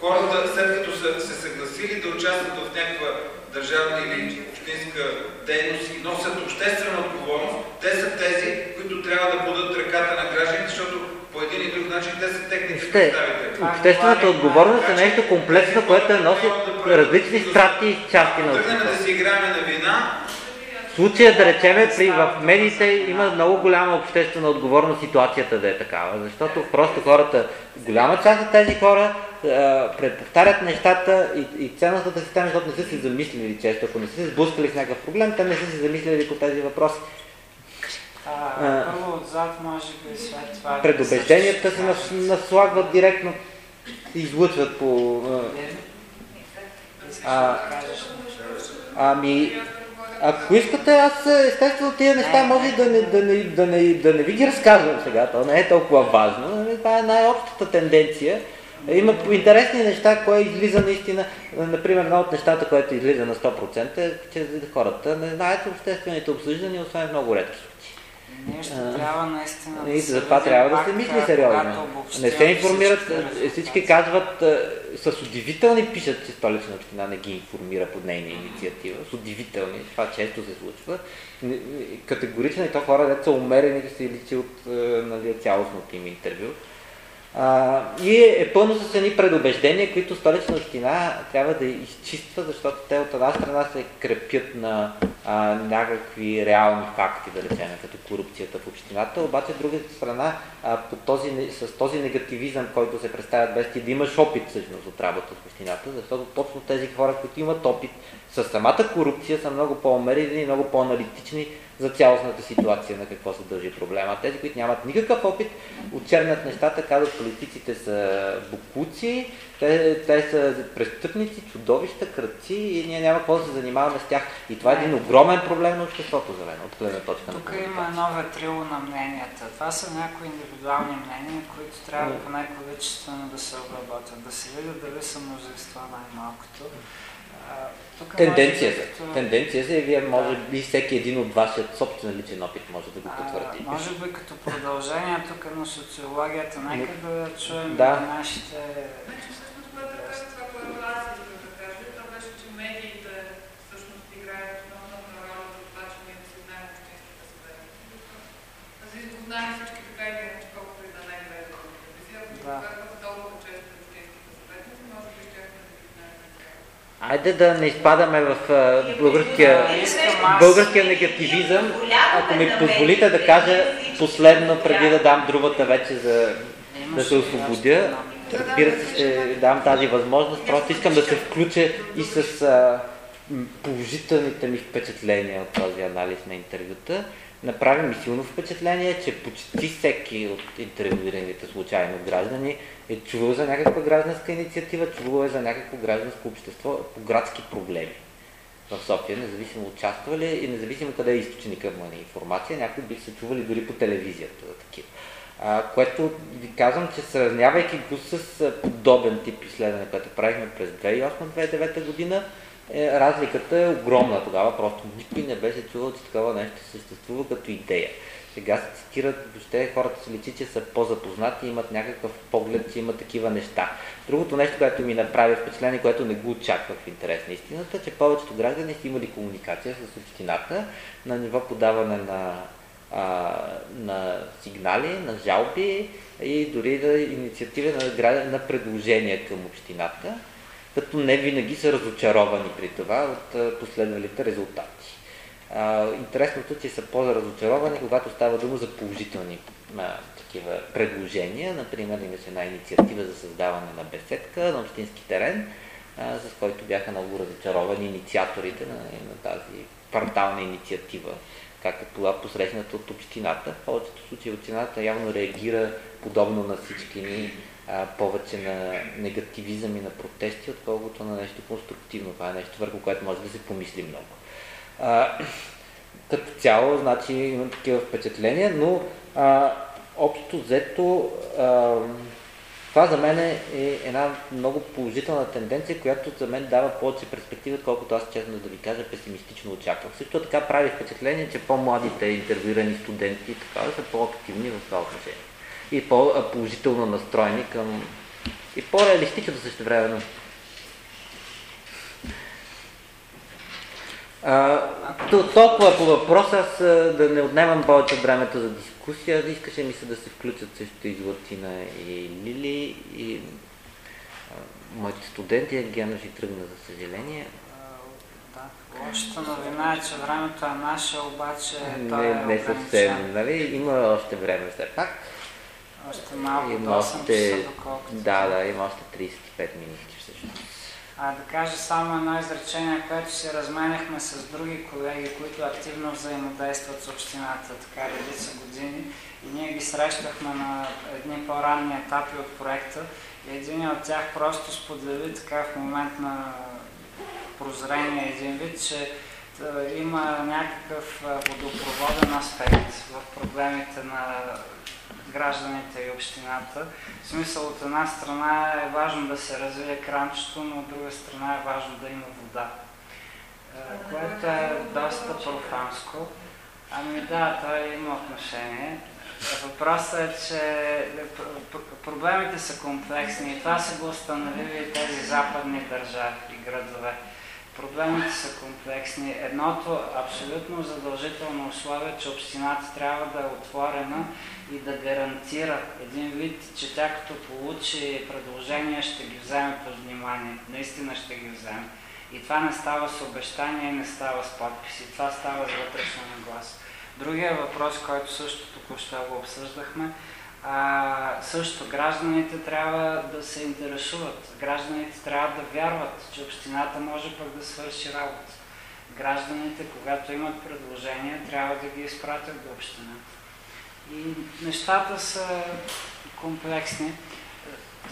[SPEAKER 4] хората, след като са се съгласили да участват в някаква държавна или общинска дейност и носят обществена отговорност, те са тези, които трябва да подат ръката на гражданите, защото по един или друг начин те са техните
[SPEAKER 1] Ще-
[SPEAKER 4] представители.
[SPEAKER 1] Обществената отговорност е нещо комплексно, което е носи различни страти и части на обществото.
[SPEAKER 4] да си играем на вина,
[SPEAKER 1] случая, да речем, при, в медиите има много голяма обществена отговорност ситуацията да е такава, защото просто хората, голяма част от тези хора е, преповтарят нещата и, и ценностната система, защото не са си замислили често, ако не са се сблъскали с някакъв проблем, те не са си замислили по тези въпроси.
[SPEAKER 3] А,
[SPEAKER 1] А,
[SPEAKER 3] първо отзад, може би след това.
[SPEAKER 1] Предубежденията се нас, наслагват директно, се излъчват по... е, А? Ами, ако искате, аз е, естествено тия неща може и да не, да, не, да, не, да не ви ги разказвам сега, то не е толкова важно, нали, това е най-общата тенденция. Има интересни неща, кое излиза наистина, например, едно от нещата, което излиза на 100% е, че хората не знаят обществените обсъждания, освен много редки
[SPEAKER 3] ще
[SPEAKER 1] А,
[SPEAKER 3] трябва наистина
[SPEAKER 1] И
[SPEAKER 3] се
[SPEAKER 1] за това трябва да се мисли сериозно. Не се информират, е, всички
[SPEAKER 3] резултати.
[SPEAKER 1] казват, е, с удивителни пишат, че столична община не ги информира по нейна инициатива. С удивителни, това често се случва. Не- Категорично и то хора, деца са умерени да се личи от е, нали, цялостното им интервю. А, и е, пълно с едни предубеждения, които столична община трябва да изчиства, защото те от една страна се крепят на а, някакви реални факти, да речем, като корупцията в общината, обаче от друга страна а, по този, с този негативизъм, който се представят без ти да имаш опит всъщност от работа в общината, защото точно тези хора, които имат опит с самата корупция, са много по-умерени и много по-аналитични за цялостната ситуация на какво се дължи проблема. Тези, които нямат никакъв опит, очернят нещата, казват политиците са букуци, те, те са престъпници, чудовища, кръци и ние няма какво да се занимаваме с тях. И това е един огромен проблем на обществото за мен, от гледна точка на
[SPEAKER 3] Тук има едно ветрило на мненията. Това са някои индивидуални мнения, които трябва поне количествено да се обработят, да се видят дали са множества най-малкото. А, тук може
[SPEAKER 1] Тенденция
[SPEAKER 3] би
[SPEAKER 1] се.
[SPEAKER 3] като-
[SPEAKER 1] Тенденция се и вие може би всеки един от вашият собствен личен опит може да го
[SPEAKER 3] А,
[SPEAKER 1] потвърди.
[SPEAKER 3] може би като продължение тук на социологията, нека да чуем
[SPEAKER 1] Да.
[SPEAKER 3] нашите...
[SPEAKER 11] Значи всъщност, което да
[SPEAKER 1] Айде да не изпадаме в българския, българския негативизъм. Ако ми позволите да кажа последно, преди да дам другата вече за да се освободя, разбира се, ще дам тази възможност. Просто искам да се включа и с а, положителните ми впечатления от този анализ на интервюта. Направи ми силно впечатление, че почти всеки от интервюираните случайно граждани е чувал за някаква гражданска инициатива, чувал е за някакво гражданско общество по градски проблеми в София, независимо участвали и независимо къде е източника на информация, някои би се чували дори по телевизията за такива. А, което ви казвам, че сравнявайки го с подобен тип изследване, което правихме през 2008-2009 година, е, разликата е огромна тогава, просто никой не беше чувал, че такова нещо съществува като идея. Сега се цитират, въобще хората се личи, че са по-запознати, имат някакъв поглед, че има такива неща. Другото нещо, което ми направи впечатление, което не го очаквах в интерес на истината, че повечето граждани са имали комуникация с общината на ниво подаване на, а, на сигнали, на жалби и дори на инициативи на, на предложения към общината, като не винаги са разочаровани при това от последвалите резултати. А, интересното, че са по-разочаровани, когато става дума за положителни а, такива предложения. Например, имаше една инициатива за създаване на беседка на общински терен, а, с който бяха много разочаровани инициаторите на, на тази квартална инициатива, как е била посрещната от общината. В повечето случаи общината явно реагира подобно на всички ни, а, повече на негативизъм и на протести, отколкото на нещо конструктивно. Това е нещо, върху което може да се помисли много. А, като цяло, значи имам такива впечатления, но а, общо взето а, това за мен е една много положителна тенденция, която за мен дава повече перспектива, отколкото аз честно да ви кажа песимистично очаквах. Също така прави впечатление, че по-младите интервюирани студенти така са по-активни в това отношение. и по-положително настроени към и по-реалистично също времено. А, толкова по въпроса, аз да не отнемам повече времето за дискусия, искаше ми се да се включат също и Златина и Лили и а, моите студенти, Евгена ще тръгна за съжаление.
[SPEAKER 3] Лошата новина е, че времето е наше, обаче то
[SPEAKER 1] не,
[SPEAKER 3] е
[SPEAKER 1] не съвсем, нали? Има още време все пак.
[SPEAKER 3] Още малко
[SPEAKER 1] има
[SPEAKER 3] до 8
[SPEAKER 1] още,
[SPEAKER 3] часа, доколкото.
[SPEAKER 1] Да, да, има още 35 минути.
[SPEAKER 3] А да кажа само едно изречение, което си разменяхме с други колеги, които активно взаимодействат с общината така редица години. И ние ги срещахме на едни по-ранни етапи от проекта. И един от тях просто сподели така в момент на прозрение един вид, че е, има някакъв е, водопроводен аспект в проблемите на гражданите и общината. В смисъл от една страна е важно да се развие кранчето, но от друга страна е важно да има вода. Е, което е доста профанско. Ами да, той има отношение. Въпросът е, че проблемите са комплексни и това са го установили тези западни държави и градове. Проблемите са комплексни. Едното абсолютно задължително условие, че общината трябва да е отворена и да гарантира един вид, че тя като получи предложения ще ги вземе под внимание. Наистина ще ги вземе. И това не става с обещания не става с подписи. Това става с вътрешна нагласа. Другия въпрос, който също току-що го обсъждахме, а, също гражданите трябва да се интересуват. Гражданите трябва да вярват, че общината може пък да свърши работа. Гражданите, когато имат предложения, трябва да ги изпратят до общината. И нещата са комплексни.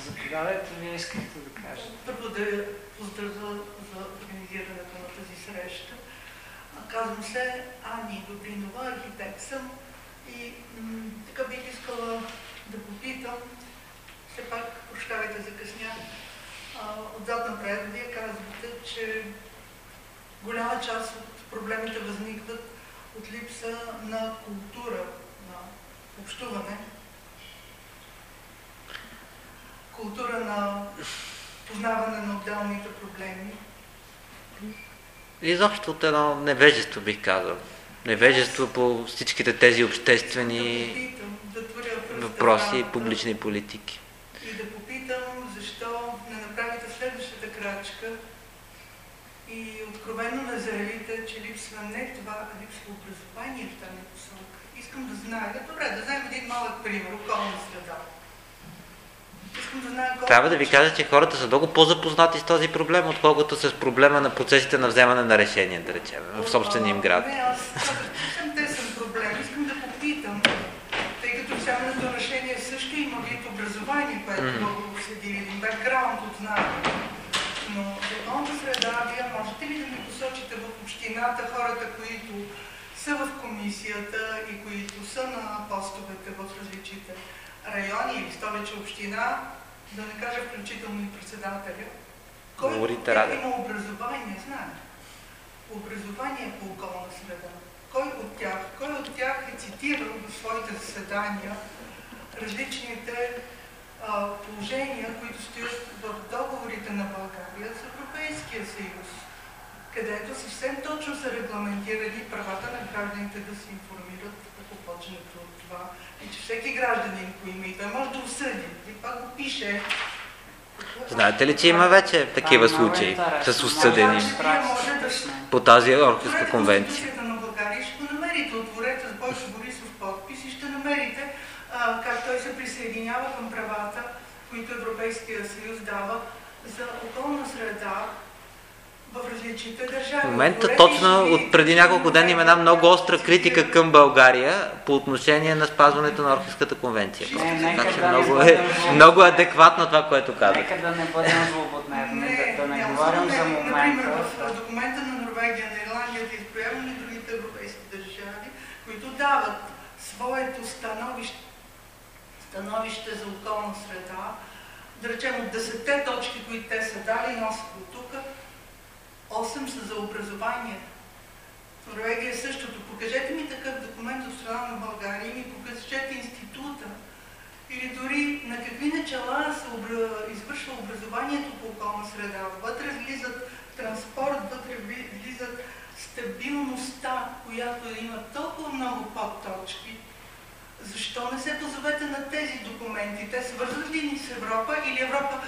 [SPEAKER 3] Заповядайте, вие искахте да кажете.
[SPEAKER 12] Първо да поздравя за организирането на тази среща. Казвам се Ани Добринова, архитект съм и така бих искала да попитам, все пак, прощавайте, закъснях, отзад напред, вие казвате, че голяма част от проблемите възникват от липса на култура, на общуване, култура на познаване на отделните проблеми.
[SPEAKER 1] Изобщо от едно невежество, бих казал. Невежество по всичките тези обществени въпроси и публични политики.
[SPEAKER 12] И да попитам, защо не направите следващата крачка и откровено не заявите, че липсва не това, а липсва образование в тази посока. Искам да знае, добре, да вземем един малък пример, околна среда. Искам да знае колко...
[SPEAKER 1] Трябва да ви кажа, че хората са много по-запознати с този проблем, отколкото с проблема на процесите на вземане на решения, да речем, в собствения им град.
[SPEAKER 12] Не, аз съм тесен проблем. Искам да попитам, тъй като на решение също има вид образование, което mm-hmm. много седи, един бекграунд от знания. Но в околната среда, вие можете ли да ми посочите в общината хората, които са в комисията и които са на постовете в различните райони или столична община, да не кажа включително и председателя, кой от тях има образование, знае? Образование по околна среда. Кой от тях, кой от тях е цитирал в своите заседания различните а, положения, които стоят в договорите на България с Европейския съюз, където съвсем точно са регламентирани правата на гражданите да се информират, ако почнете от това, и че всеки гражданин, ако има и той може да осъди. И това го пише.
[SPEAKER 1] Знаете ли, че има вече такива случаи с осъдени по тази Орховска конвенция?
[SPEAKER 12] на България ще го намерите. Отворете с Бойко Борисов подпис и ще намерите а, как той се присъединява към правата, които Европейския съюз дава за околна среда, в различните държави.
[SPEAKER 1] В момента точно от преди няколко дена има една много остра критика към България по отношение на спазването на Орхиската конвенция.
[SPEAKER 3] Не, така
[SPEAKER 1] че
[SPEAKER 3] да
[SPEAKER 1] много, е, много адекватно това, което казах.
[SPEAKER 3] Нека да не бъдем злободневни, да, да не говорим за момента.
[SPEAKER 12] Например, в документа на Норвегия, на Ирландия и изброяваме другите европейски държави, които дават своето становище, становище за околна среда, да речем от 10 точки, които те са дали, носят до тук, 8 са за образование. Норвегия е същото. Покажете ми такъв документ от страна на България и ми покажете института или обра- извършва образованието по околна среда. Вътре влизат транспорт, вътре влизат стабилността, която има толкова много подточки. Защо не се позовете на тези документи? Те свързват ли ни с Европа или Европа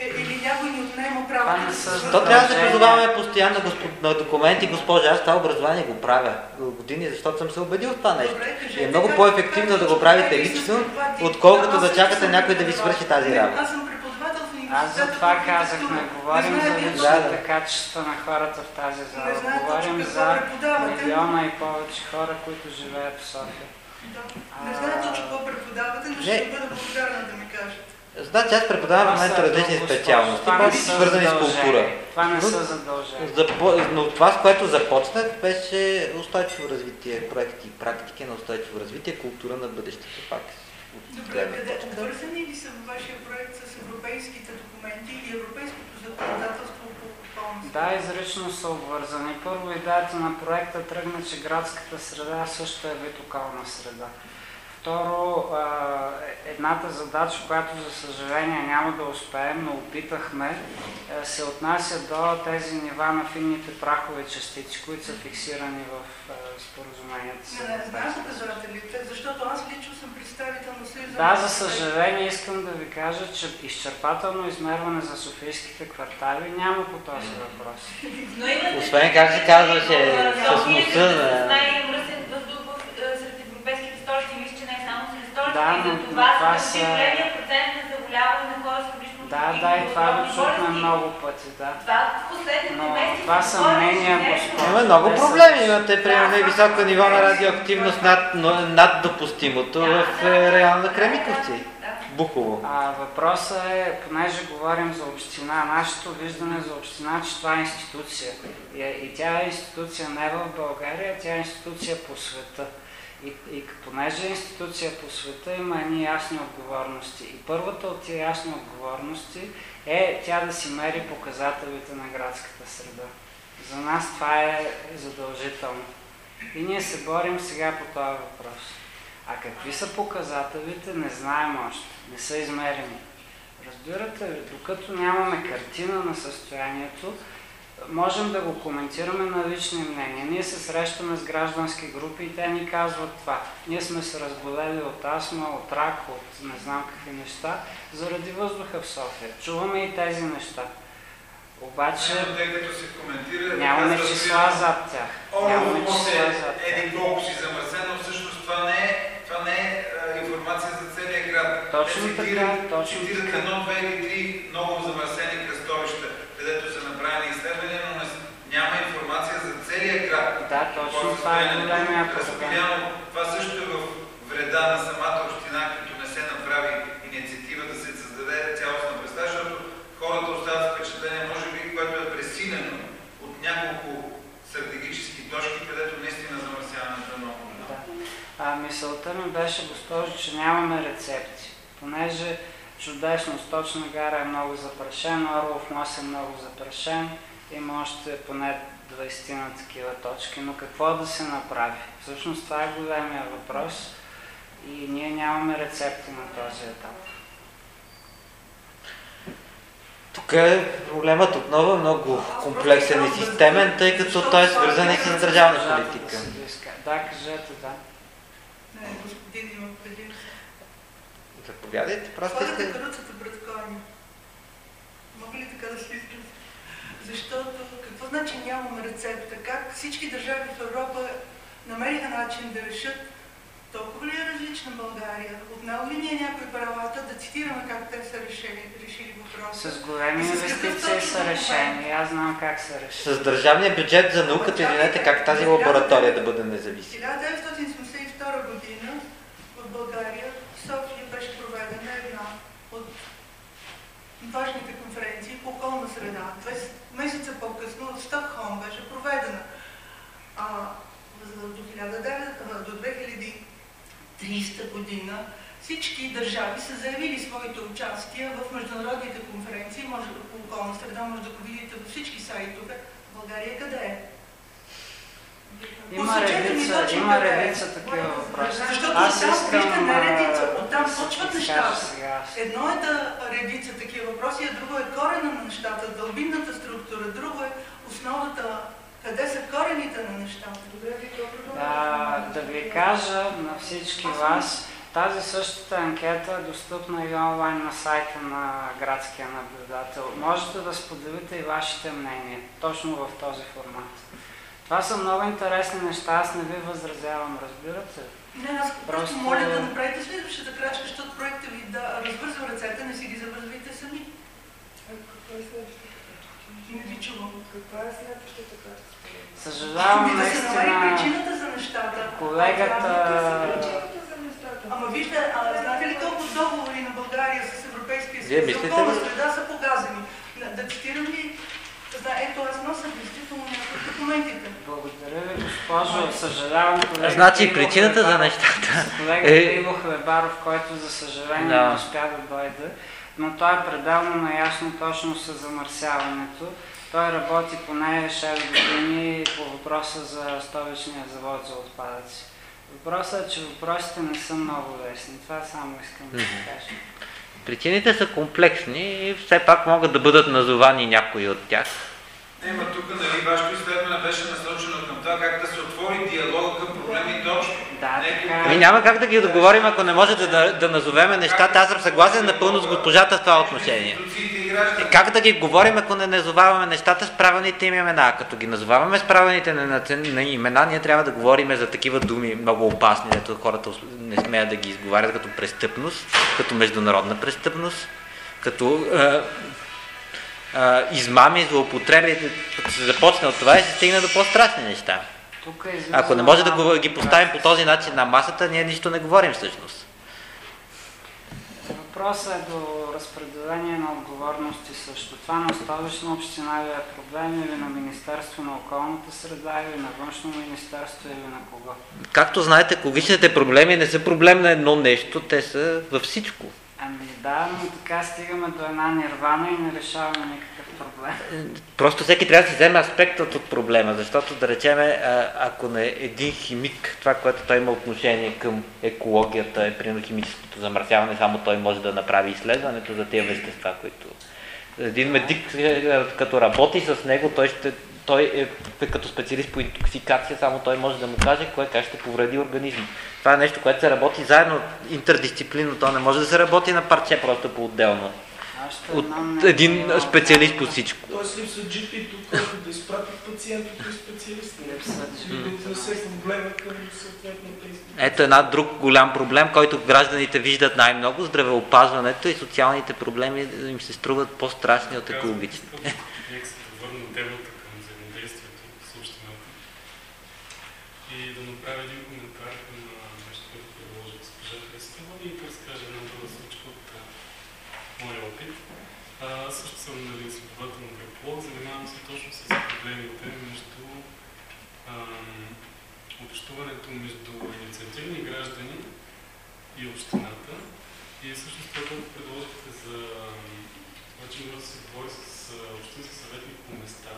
[SPEAKER 12] е, или някой ни отнема правото
[SPEAKER 3] не
[SPEAKER 12] да се
[SPEAKER 1] То трябва да се позоваваме постоянно госп- на документи, госпожа. Аз това образование го правя години, защото съм се убедил в това нещо.
[SPEAKER 12] Добре, кажете
[SPEAKER 1] И е много по-ефективно да го правите
[SPEAKER 12] с
[SPEAKER 1] лично, отколкото да чакате някой да ви свърши тази работа.
[SPEAKER 12] Аз съм преподавател в
[SPEAKER 3] Аз за това казах, не говорим за
[SPEAKER 12] знаете
[SPEAKER 1] Да, да.
[SPEAKER 3] качества на хората в тази зала.
[SPEAKER 12] Знаете
[SPEAKER 3] Говорим за милиона и повече хора, които живеят в София.
[SPEAKER 12] Да. Не знае точно какво преподавате, но ще бъда благодарна да ми кажете.
[SPEAKER 1] Значи аз преподавам в момента различни специалности, които
[SPEAKER 3] са
[SPEAKER 1] свързани с култура.
[SPEAKER 3] Това не
[SPEAKER 1] Но-
[SPEAKER 3] са задължения.
[SPEAKER 1] Но това, с което започнах, беше устойчиво развитие, проекти и практики на устойчиво развитие, култура на бъдещето пак.
[SPEAKER 12] Добре, обвързани ли са във вашия проект с европейските документи или европейското законодателство по околна среда?
[SPEAKER 3] Да, изрично са обвързани. Първо идеята на проекта тръгна, че градската среда също е вид околна среда. Второ, а, едната задача, която за съжаление няма да успеем, но опитахме, е, се отнася до тези нива на финните прахови частици, които са фиксирани в е, споразуменията с
[SPEAKER 12] Не, не, знам
[SPEAKER 3] съюз.
[SPEAKER 12] показателите, защото аз лично съм представител на Съюза.
[SPEAKER 3] Да, за съжаление искам да ви кажа, че изчерпателно измерване за софийските квартали няма по този въпрос.
[SPEAKER 1] Освен как се казваше, с носа
[SPEAKER 2] е
[SPEAKER 1] на-
[SPEAKER 2] най-мръсен въздух в, е, сред европейските столици. Мисля, че не е само сред столиците.
[SPEAKER 3] Да,
[SPEAKER 2] и за това
[SPEAKER 3] това са-
[SPEAKER 2] големия процент на заболяване на хора с хронично
[SPEAKER 3] Да, да, и това го чухме много пъти, да.
[SPEAKER 2] Това в последните месеци.
[SPEAKER 3] това са мнения, господа.
[SPEAKER 1] Има много проблеми. Имате примерно и високо ниво на радиоактивност над, над допустимото в е, реална Кремиковци. Бухово.
[SPEAKER 3] А, въпросът е, понеже говорим за община, нашето виждане за община, че това е институция. И, и тя е институция не в България, тя е институция по света. И, и понеже институция по света, има едни ясни отговорности. И първата от тия ясни отговорности е тя да си мери показателите на градската среда. За нас това е задължително. И ние се борим сега по този въпрос. А какви са показателите, не знаем още. Не са измерени. Разбирате ли, докато нямаме картина на състоянието, можем да го коментираме на лични мнения. Ние се срещаме с граждански групи и те ни казват това. Ние сме се разболели от астма, от рак, от не знам какви неща, заради въздуха в София. Чуваме и тези неща. Обаче
[SPEAKER 4] тъй
[SPEAKER 3] нямаме числа зад тях. Нямаме
[SPEAKER 4] Орлов мост
[SPEAKER 3] числа
[SPEAKER 4] е
[SPEAKER 3] зад тях.
[SPEAKER 4] еди колко си замърсено, всъщност това не е, това не е а, информация за целия град.
[SPEAKER 3] Точно така, точно
[SPEAKER 4] Цитират
[SPEAKER 3] така.
[SPEAKER 4] едно, две или три много замърсени кръстовища, където са направени изследвания, но не, няма информация за целия град.
[SPEAKER 3] Да, точно това е големия проблем.
[SPEAKER 4] Това също е в вреда на самата община, като не се направи инициатива да се създаде цялостна представа, защото хората остават впечатление, може би, което е пресилено от няколко стратегически точки, където наистина замърсяването е много голямо.
[SPEAKER 3] Да. А мисълта ми беше, госпожо, че нямаме рецепти. Понеже чудесно, Сточна гара е много запрашен, Орлов мост е много запрашен, има още поне 20 на такива точки, но какво да се направи? Всъщност това е големия въпрос и ние нямаме рецепти на този етап.
[SPEAKER 1] Тук е проблемът отново много комплексен и системен, тъй като той е свързан и с държавна политика.
[SPEAKER 3] Да, кажете, да.
[SPEAKER 12] Не, господин има преди.
[SPEAKER 1] Заповядайте, просто
[SPEAKER 12] Слагате
[SPEAKER 1] искате.
[SPEAKER 12] каруцата пред коня. Мога ли така да се изразя? Защото какво значи нямаме рецепта? Как всички държави в Европа намериха начин да решат толкова ли е различна България? Отнел ли ни е някои правата да цитираме как те са решили, решили въпроса?
[SPEAKER 3] С големи инвестиции са решени. Аз знам как са решени.
[SPEAKER 1] С държавния бюджет за науката, извинете, как тази лаборатория да бъде независима.
[SPEAKER 12] 1972 година в България, в София беше проведена една от важните конференции по околна среда. Месеца по-късно в Стокхолм беше проведена. А, до, 1900 а, до 2030 година всички държави са заявили своите участия в международните конференции, може по околна среда, може да го видите във всички сайтове. България къде е?
[SPEAKER 3] Има редица, има
[SPEAKER 12] е.
[SPEAKER 3] редица такива въпроси.
[SPEAKER 12] Защото
[SPEAKER 3] Аз
[SPEAKER 12] оттам,
[SPEAKER 3] искам
[SPEAKER 12] на редица,
[SPEAKER 3] а,
[SPEAKER 12] оттам почват нещата. Едно е да редица такива въпроси, а друго е корена на нещата, дълбинната структура, друго е основата, къде са корените на нещата.
[SPEAKER 3] Да, да ви кажа на всички вас, тази същата анкета е достъпна и онлайн на сайта на градския наблюдател. Можете да споделите и вашите мнения, точно в този формат. Това са много интересни неща, аз не ви възразявам, разбирате?
[SPEAKER 12] Не, аз просто моля да направите следващата крачка, защото проекта ви да развързва ръцете, не си ги завързвайте сами.
[SPEAKER 5] Каква е следващата крачка?
[SPEAKER 12] Не ви чувам.
[SPEAKER 5] Каква е следващата крачка?
[SPEAKER 3] Съжалявам
[SPEAKER 12] Ами да се намери
[SPEAKER 3] наистина
[SPEAKER 12] причината за нещата.
[SPEAKER 3] колегата...
[SPEAKER 5] Причината за нещата.
[SPEAKER 12] Ама вижте, а, знаете ли колко договори на България с Европейския съюз за околна среда са погазени? Да, да цитирам ли? Да, ето аз нося действително някои документите.
[SPEAKER 3] Благодаря ви, госпожо. Съжалявам, колегата
[SPEAKER 1] Значи, причината за нещата
[SPEAKER 3] Колегата
[SPEAKER 1] е-
[SPEAKER 3] Иво Хлебаров, който за съжаление
[SPEAKER 1] Да.
[SPEAKER 3] не успя да дойде, но той е пределно наясно точно с замърсяването. Той работи поне 6 години по въпроса за столичния завод за отпадъци. Въпросът е, че въпросите не са много лесни. Това само искам да
[SPEAKER 1] Мгм.
[SPEAKER 3] кажа.
[SPEAKER 1] Причините са комплексни и все пак могат да бъдат назовани някои от тях.
[SPEAKER 4] Ема тук, нали, вашето изследване беше насочено към това как да се отвори диалога към проблемите общо.
[SPEAKER 3] Да, така
[SPEAKER 1] Ами няма как да ги договорим, ако не може да, да, назовеме нещата. Аз съм съгласен напълно с госпожата в това отношение.
[SPEAKER 4] И.
[SPEAKER 1] Е, как да ги говорим, ако не назоваваме нещата с правилните им имена? А Като ги назоваваме с правилните на, на, на имена, ние трябва да говорим за такива думи много опасни, дето хората не смеят да ги изговарят като престъпност, като международна престъпност, като е, е, измами, злоупотреби. Се започне от това и се стигне до по-страшни неща.
[SPEAKER 3] Тук е
[SPEAKER 1] Ако не може да го, ги поставим по този начин на масата, ние нищо не говорим всъщност.
[SPEAKER 3] Въпросът е до разпределение на отговорности също. Това на столична община ли е проблем или на Министерство на околната среда или на външно министерство или на кого?
[SPEAKER 1] Както знаете, екологичните проблеми не са проблем на едно нещо, те са във всичко.
[SPEAKER 3] Ами да, но така стигаме до една нирвана и не решаваме никакъв проблем.
[SPEAKER 1] Просто всеки трябва да си вземе аспектът от проблема, защото да речеме, ако не е един химик, това, което той има отношение към екологията е примерно химическото замърсяване, само той може да направи изследването за тези вещества, които... Един медик, е, като работи с него, той, ще, той е като специалист по интоксикация, само той може да му каже кое как ще повреди организма. Това е нещо, което се работи заедно, интердисциплинно, то не може да се работи на парче просто по-отделно. От един специалист по всичко.
[SPEAKER 9] Тоест липсва GP-то, който да изпрати пациента при специалист. Съответната институция.
[SPEAKER 1] Ето една друг голям проблем, който гражданите виждат най-много, здравеопазването и социалните проблеми им се струват по-страшни от екологичните.
[SPEAKER 13] Нека се върна темата към взаимодействието с общината и да направя един коментар към а, нещо, което предложи госпожа Христова и да разкажа една друга случка от а, моя опит. А, аз също съм нали, следовател на геополог, занимавам се точно с проблемите между ам, общуването между инициативни граждани и общината. И всъщност това, което предложихте за ам, това, че може да се говори с а, общински съветник по места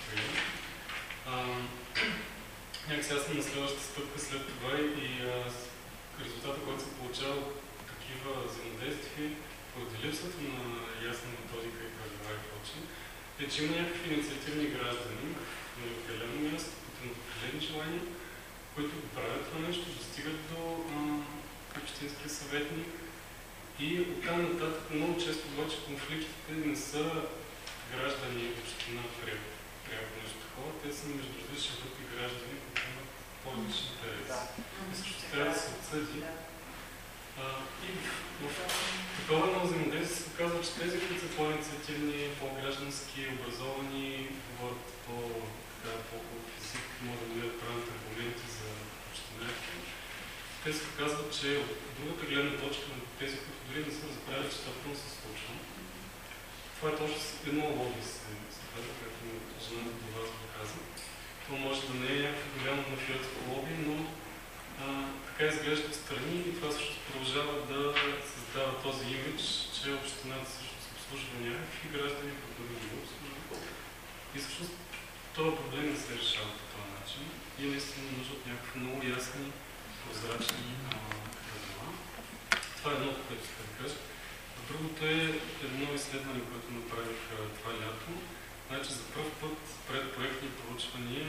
[SPEAKER 13] в район. Ам, Някакси аз съм на следващата стъпка след това и а, с- резултата, който се получава от такива взаимодействия, поради липсата на ясна методика и правила и прочее, е, че има някакви инициативни граждани на определено място, които имат определени желания, които го правят това нещо, достигат до а, общинския съветник и оттам нататък много често обаче конфликтите не са граждани и община пряко нещо такова, те са между различни групи граждани, които имат по-различни интереси. И също трябва да се обсъди. А, и в, такова едно взаимодействие се оказва, че тези, които са по-инициативни, по-граждански, образовани, говорят по, така, по-хубав език, могат да дадат правилните аргументи за общината, те се оказват, че от другата гледна точка на тези, които дори не са разбрали, че това пълно се случва. Това е точно едно лоби, се, казва, както жената до вас го каза. Това може да не е някакво голямо мафиотско лоби, но така изглежда отстрани и това също продължава да създава този имидж, че общината също се обслужва някакви граждани, които не ги обслужват. И всъщност то този проблем не се решава по този начин и наистина нужда от някакви много ясни, прозрачни правила. Това е едното, което ще да кажа. Другото е едно изследване, което направих това лято. Значи за първ път пред проектни проучвания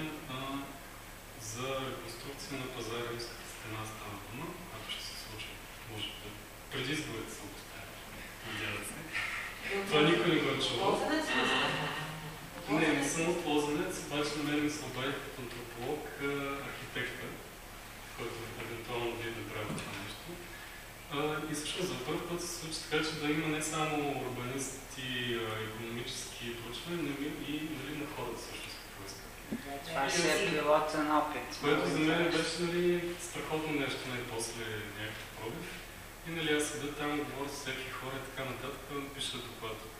[SPEAKER 13] за реконструкция на пазара Римската стена става дума, ако ще се случи, може би, преди изборите оставя. Надявам се. Това никой не го е чувал. Не, не съм от Лозенец, обаче на мен ми се обади като антрополог архитекта, който евентуално би направил това нещо. И всъщност за първ път се случи така, че да има не само урбанисти, економически проучвания, но и нали, на хората искат.
[SPEAKER 3] Това си е пилотен опит.
[SPEAKER 13] Което за мен беше нали, страхотно нещо най-после някакъв пробив. И нали аз седа там, говоря с всеки хора и така нататък, пиша доклад от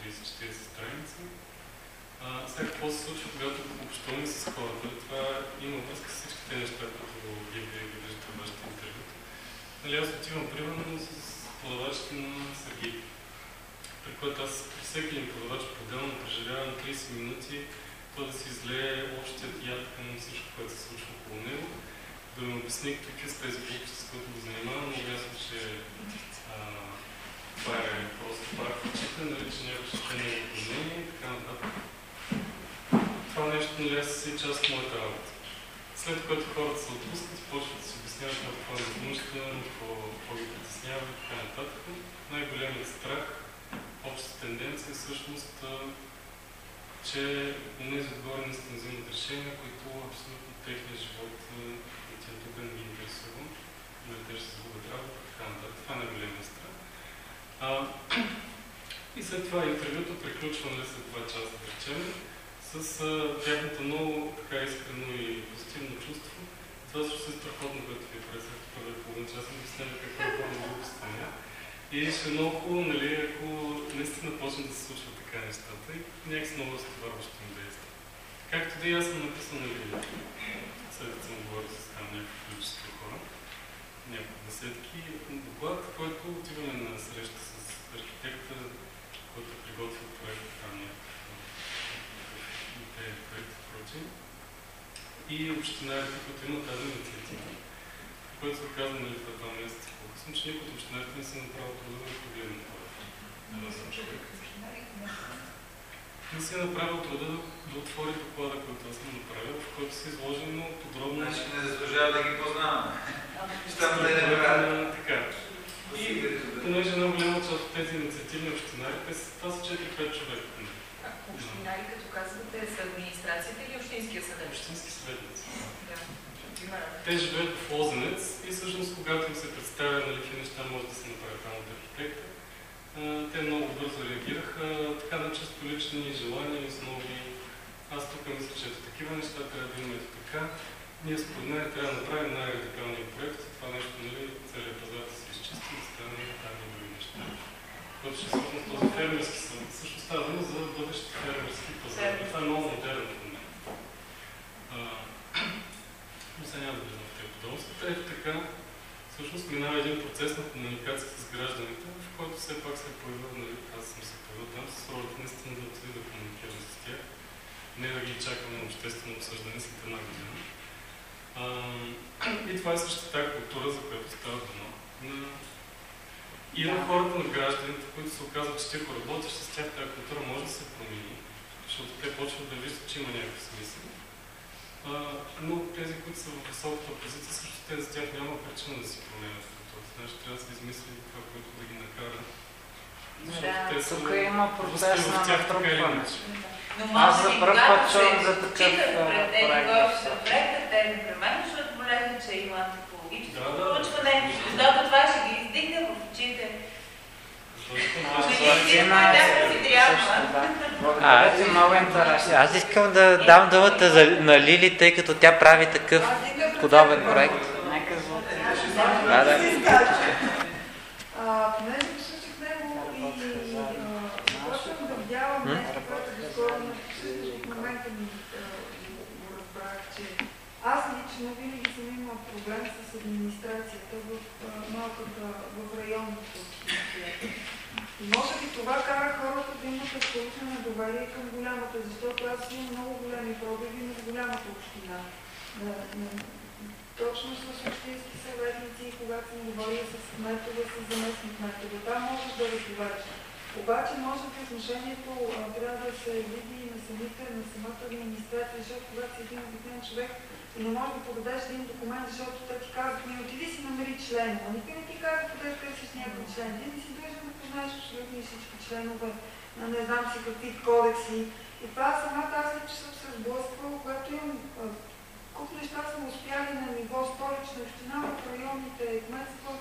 [SPEAKER 13] 30-40 страници. А, сега какво се случва, когато общуваме с хората? Това има връзка с всичките неща, които вие виждате в вашите интервюта. Нали, аз отивам примерно с продавачите на Сергей, при което аз при всеки един продавач поделно преживявам 30 минути той да си излее общият яд към всичко, което се случва около него, да ми обясни какви са тези глупости, с които го занимавам, но ясно, че а, това е просто прах в очите, нали, че някой ще не е мнение и така нататък. Това нещо нали, аз си част от моята работа. След което хората се отпускат почват да си обясняват на какво е нужда, какво, ги притеснява и така нататък. Най-големият страх, общата тенденция е всъщност, че тези отгоре наистина взимат решения, които абсолютно техния живот и тя тук не ги интересува. Нали, те ще загубят работа така нататък. Това е най-големият страх. И след това интервюто приключва нали, след това част, да речем, с тяхното много така искрено и позитивно чувство. Това също е страхотно, което ви представих първия половин час, ми обяснява какво е пълно глупост. И ще е много хубаво, нали, ако наистина почне да се случва така нещата и някакси много разтоварващо им действа. Както да и аз съм написал на видео, след като съм говорил с там някакви количество хора, няколко десетки, доклад, който отиваме на среща с архитекта, който приготвил проект там някакъв проект и прочее. И общинарите, които имат тази инициатива, който се оказа нали, в два месеца по-късно, че никой от общинарите не се направил труда да погледне това. Не си направил труда да, да отвори доклада, който аз съм направил, в който се изложено подробно.
[SPEAKER 4] Значи не заслужава да ги познаваме. Щом да не правят.
[SPEAKER 13] Така. И понеже една голяма част от тези инициативни общинари, те са, това са 4-5 човека.
[SPEAKER 14] Общинари, като казвате, са администрацията или общинския съвет?
[SPEAKER 13] Общински съветници.
[SPEAKER 14] Да.
[SPEAKER 13] Те живеят в Лозенец и всъщност когато им се представя нали, какви неща може да се направи там те много бързо реагираха, така на чисто лични желания и основи. Аз тук мисля, че ето такива неща трябва да има ето така. Ние според мен трябва да направим най-радикалния проект. Това нещо, нали, целият пазар да се изчисти и стане тази други неща. Който ще всъщност този фермерски съвет. Също става дума за бъдещи фермерски пазар. Това е много модерно в момента. Но сега няма да влизам в тези подробности. Ето така, всъщност минава един процес на комуникация с гражданите, в който все пак се появил, нали, аз съм се появил там с ролята наистина да отида да комуникирам с тях, не да ги чакам на обществено обсъждане след една година. А, и това е същата тази култура, за която става дума. И на хората, на гражданите, които се оказват, че ти ако работиш с тях, тази култура може да се промени, защото те почват да виждат, че има някакъв смисъл. А, но тези, които са в високата позиция, също те за тях няма причина да си променят културата. Значи трябва да се измисли това, което да накара.
[SPEAKER 3] Да, тук има процес на натрупване.
[SPEAKER 14] Но
[SPEAKER 3] Аз за първ път чувам за такъв проект.
[SPEAKER 14] проекта, те непременно ще отбележат, че има антропологическо
[SPEAKER 13] Да, да.
[SPEAKER 14] проучване, защото това ще ги издигне в очите.
[SPEAKER 3] Е интересно.
[SPEAKER 1] Аз искам да дам думата за, на Лили, тъй като тя прави такъв подобен проект.
[SPEAKER 3] Нека.
[SPEAKER 1] Да, да.
[SPEAKER 5] А, понеже посочих него и а, започвам да вдявам
[SPEAKER 1] М?
[SPEAKER 5] В момента ми го разбрах, че аз лично винаги съм имала проблем с администрацията в малката, в. И може би това кара хората да имат абсолютно недоверие към голямата, защото аз имам много големи пробиви с голямата община. На, на, точно с общински съветници, когато съм говорила с кметове, с заместни кметове. Там можеш да разговаряш. Обаче може би отношението трябва да се види и на самите, на самата администрация, защото когато си един обикновен човек и не можеш да подадеш един документ, защото те ти казват, ми отиди си намери член. А никой не ти казва къде търсиш някой член. Ти не си длъжен да познаеш абсолютно всички членове на не знам си какви кодекси. И това самата аз лично съм се сблъсквала, когато имам куп неща сме успяли на ниво столична община, в районните кметства,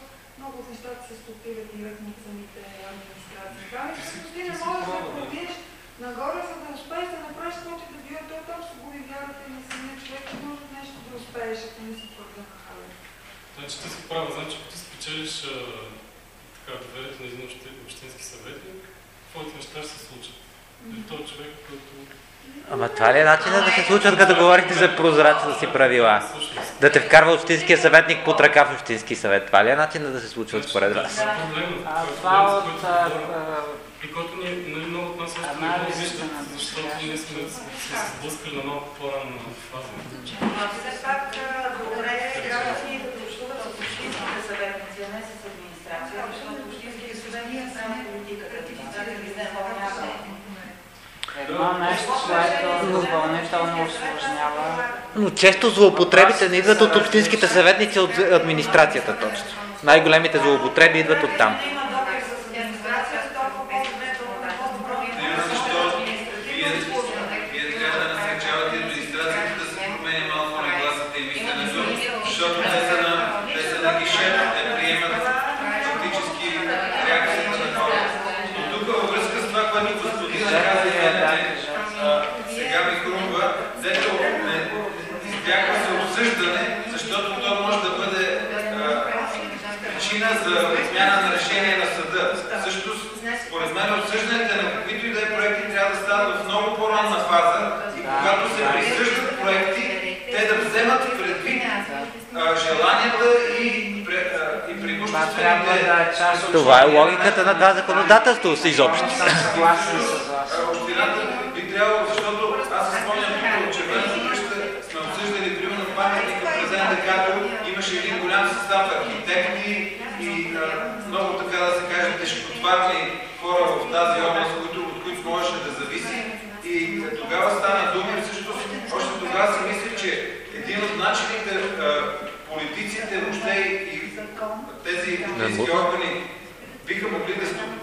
[SPEAKER 5] много от нещата се стопират директно от самите администрации. Там и всъщност ти не можеш да пробиеш нагоре, за да успееш да направиш каквото да било, то там се губи вярата и на самия човек, че може нещо да успееш, ако не си твърде нахален.
[SPEAKER 13] Значи ти си права, значи ако ти спечелиш така, доверието на един общи- общински съветник, твоите неща ще се случат. И този човек, който
[SPEAKER 1] Ама това ли е начинът да се случват, като говорите за прозрачност и правила? Да те вкарва общинския съветник под ръка в общински съвет. Това ли е начинът да се случват според вас?
[SPEAKER 13] това е е
[SPEAKER 3] това от
[SPEAKER 13] И който ние, нали, много от нас още не го виждат, защото ние сме се сблъскали на малко по-ранна фаза.
[SPEAKER 6] А все пак добре е граждани да общуват с общинските съветници, а не с администрация, защото общинските съветници само политиката. Да ги взема някъде.
[SPEAKER 3] Едно нещо, което допълнително осложнява
[SPEAKER 1] Но често злоупотребите не идват от общинските съветници, от администрацията точно. Най-големите злоупотреби идват от там.
[SPEAKER 6] Има допир с администрацията, толкова по-добре, толкова по-добро.
[SPEAKER 4] Именно защо вие, вие трябва да насърчавате администрацията да се променя малко нагласата и мисленето, защото те са на, те са на гишето, те приемат фактически реакциите на хората. Но тук във връзка с това, което господина каза, Елене, а, сега ми хрумва, дето не избягва се обсъждане, защото то може да бъде а, причина за отмяна на решение на съда. Също, според мен, обсъждането на каквито и да е проекти трябва да стават в много по-ранна фаза и когато се присъждат проекти, те да вземат предвид а, желанията и, пре- а, и
[SPEAKER 3] това е част от...
[SPEAKER 1] Това е логиката на това законодателство с изобщо.
[SPEAKER 3] Съм съгласен с вас.
[SPEAKER 4] А, Общината би трябвало, защото аз се спомням тук къща сме обсъждали примерно паметника президент Декато, имаше един голям състав архитекти и много така да се каже тежкотварни хора в тази област, от които можеше да зависи. И тогава стана дума и всъщност още тогава си мислех, че един от начините политиците въобще и тези политически органи биха могли да,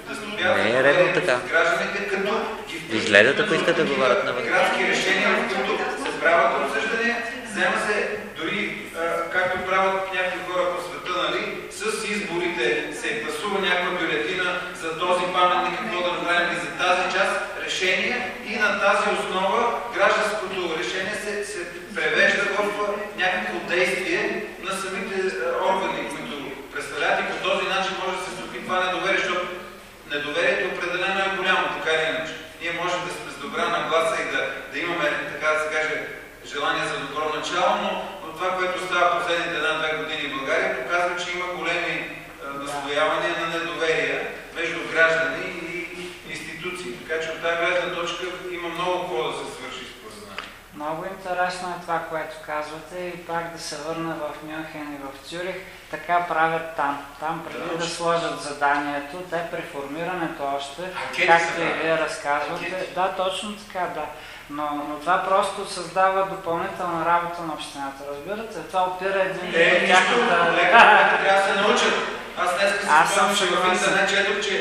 [SPEAKER 4] да стопят
[SPEAKER 1] Не е редно така.
[SPEAKER 4] гражданите, като ги
[SPEAKER 1] Изгледат, ако искат да говорят навън.
[SPEAKER 4] градски решения, в които се правят обсъждания, взема се дори, а, както правят някои хора по света, нали, с изборите се гласува някаква бюлетина за този паметник, какво да направим и за тази част решение и на тази основа гражданското решение се, се превежда в а, някакво действие на самите а, органи, които представляват и по този начин може да се стопи това недоверие, защото недоверието определено е голямо, така или иначе. Ние можем да сме с добра нагласа и да, да имаме, така да се каже, желание за добро начало, но, но това, което става последните една-две години в България, показва, че има големи а, настоявания на недоверие между граждани и институции. Така че от тази гледна точка има много какво да се свърши според мен.
[SPEAKER 3] Много интересно е това, което казвате и пак да се върна в Мюнхен и в Цюрих. Така правят там. Там преди да сложат заданието, те при формирането още,
[SPEAKER 10] Анкети
[SPEAKER 3] както и вие разказвате.
[SPEAKER 10] Анкети.
[SPEAKER 3] Да, точно така, да. Но, но това просто създава допълнителна работа на общината. Разбирате? Това опира един до
[SPEAKER 4] нищо,
[SPEAKER 3] тяхната...
[SPEAKER 4] леко, трябва да се научат. Аз днес си спомням, че в интернет четох, че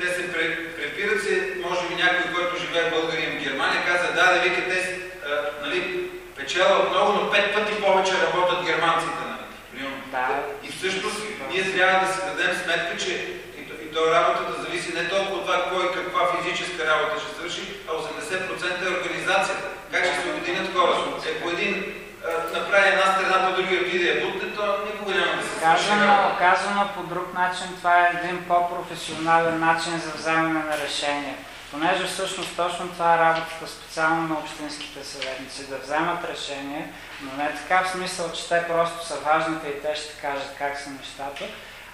[SPEAKER 4] те се пре- препират се, може би някой, който живее в България и в Германия, каза, да, да, вика, те си, а, нали, печелят много, но пет пъти повече работят германците. Нали?
[SPEAKER 3] Да.
[SPEAKER 4] И всъщност ние трябва да си дадем сметка, че и, то- и то работата зависи не толкова от това кой каква физическа работа ще свърши, а 80% е организацията. Как ще се обединят хората? Ако един а, направи една страна по другия отиде я бутне, то никога няма да се
[SPEAKER 3] Казано, казано по друг начин, това е един по-професионален начин за вземане на решение. Понеже всъщност точно това е работата специално на общинските съветници, да вземат решение, но не така в смисъл, че те просто са важните и те ще кажат как са нещата,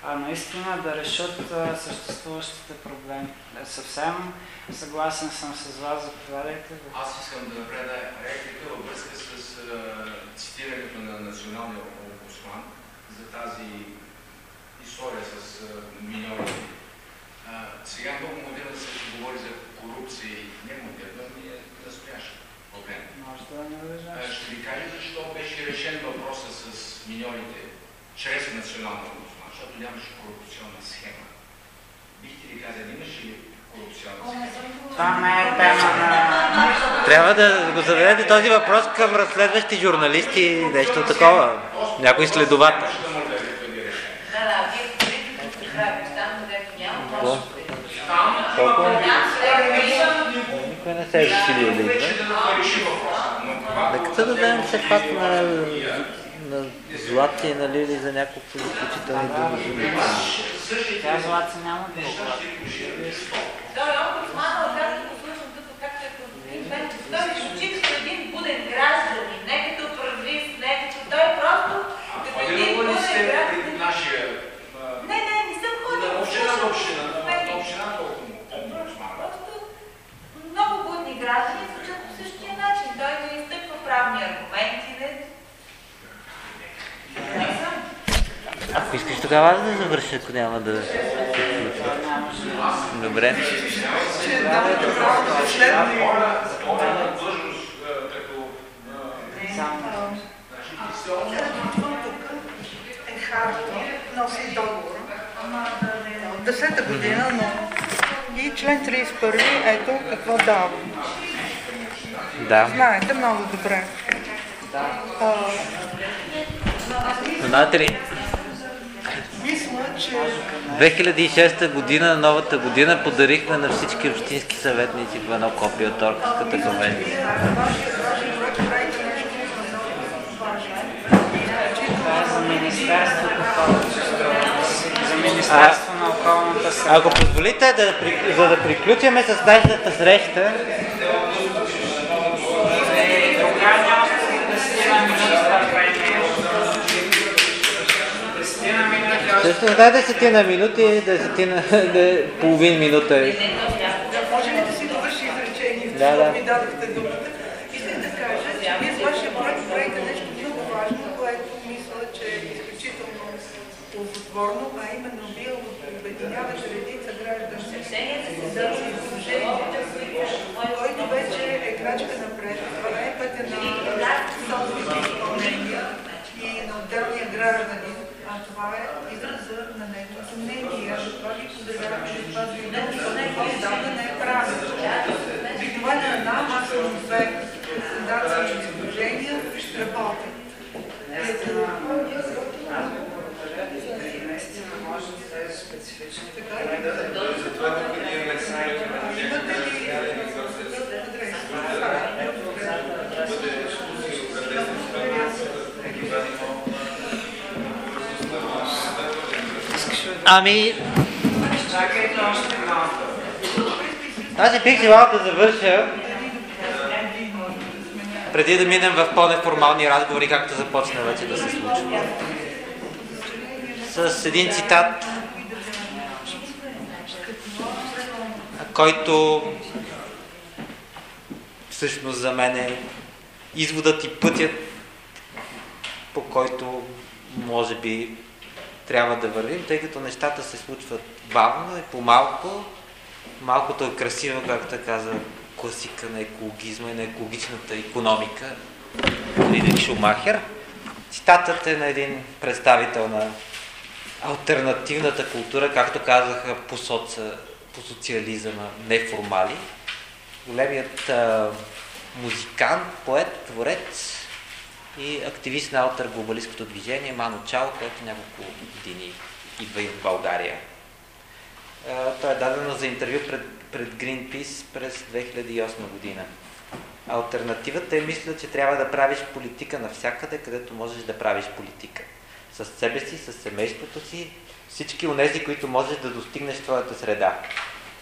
[SPEAKER 3] а наистина да решат съществуващите проблеми. Е, съвсем съгласен съм с вас, заповядайте.
[SPEAKER 10] Аз искам да направя реплика във връзка с цитирането на националния омбудсман за тази история с миньорите. Сега много модерно се говори за корупция и не модерно, ами е настоящ проблем.
[SPEAKER 3] Да
[SPEAKER 10] Ще ви кажа защо беше решен въпроса с миньорите чрез националния омбудсман, защото нямаше корупционна схема. Бихте ли казали, имаше ли корупционна схема?
[SPEAKER 3] Това не е тема на...
[SPEAKER 1] Трябва да го зададете този въпрос към разследващи журналисти и нещо такова. Някой следовател.
[SPEAKER 14] Да, да, вие там, където няма може да
[SPEAKER 1] Никой не се е засилил да идва. Нека да дадем все пак на, на Злати и на Лили за няколко заключителни думи.
[SPEAKER 3] Тя злата няма да го
[SPEAKER 14] е е не не Не, не, не съм ходила.
[SPEAKER 10] на община на община, на община толкова
[SPEAKER 14] много будни граждани звучат по същия начин. Той не изтъква правни аргументи, не...
[SPEAKER 1] Ако искаш тогава да завърша, ако няма да. Добре.
[SPEAKER 12] е носи договор от 10-та година, но и член 31, ето какво дава.
[SPEAKER 1] Да.
[SPEAKER 12] Знаете много добре. А,
[SPEAKER 1] Знаете ли,
[SPEAKER 12] мисля, че
[SPEAKER 1] 2006 година, новата година, подарихме на всички общински съветници по едно копие от Оркската конвенция.
[SPEAKER 3] Това е за Министерството. За Министерство на околната среда.
[SPEAKER 1] Ако позволите, да, за да приключиме с нашата среща,
[SPEAKER 3] Кога няма десетина минути? Десетина
[SPEAKER 1] да, половин минута. е.
[SPEAKER 12] може ли да си довърши изречението,
[SPEAKER 1] Да, да.
[SPEAKER 12] ми дадохте думата. Искам да кажа, че вие с вашия проект правите нещо много важно, което мисля, че е изключително ползотворно, а именно обединявате редица граждани организации и движения, който вече е крачка напред. Това е пътя на собствените изпълнения и на отделния гражданин, а това е израза на неговото мнение. Затова ви поздравявам, че това това отдавна не е правилно. Обикновено една две и движения работят. Ето,
[SPEAKER 3] може да е специфични.
[SPEAKER 12] така
[SPEAKER 1] Ами,
[SPEAKER 3] Чакайте още малко.
[SPEAKER 1] аз и бих желал да завърша преди да минем в по-неформални разговори, както започна вече да се случва. С един цитат, който всъщност за мен е изводът и пътят, по който може би трябва да вървим, тъй като нещата се случват бавно и по-малко. Малкото е красиво, както каза класика на екологизма и на екологичната економика, Фридрих Шумахер. Цитатът е на един представител на альтернативната култура, както казаха по, соца, по социализъма, неформали. Големият а, музикант, поет, творец и активист на алтер-глобалистското движение Мано Чао, който няколко години идва и в България. А, той е дадено за интервю пред, пред Greenpeace през 2008 година. Альтернативата е мисля, че трябва да правиш политика навсякъде, където можеш да правиш политика. С себе си, с семейството си, всички онези, които можеш да достигнеш в твоята среда.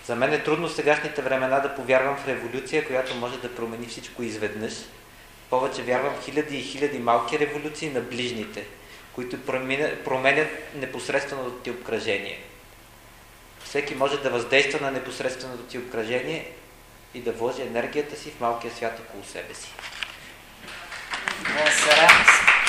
[SPEAKER 1] За мен е трудно в сегашните времена да повярвам в революция, която може да промени всичко изведнъж. Повече вярвам в хиляди и хиляди малки революции на ближните, които променят, непосредственото ти обкръжение. Всеки може да въздейства на непосредственото ти обкръжение и да вложи енергията си в малкия свят около себе си.
[SPEAKER 3] Благодаря.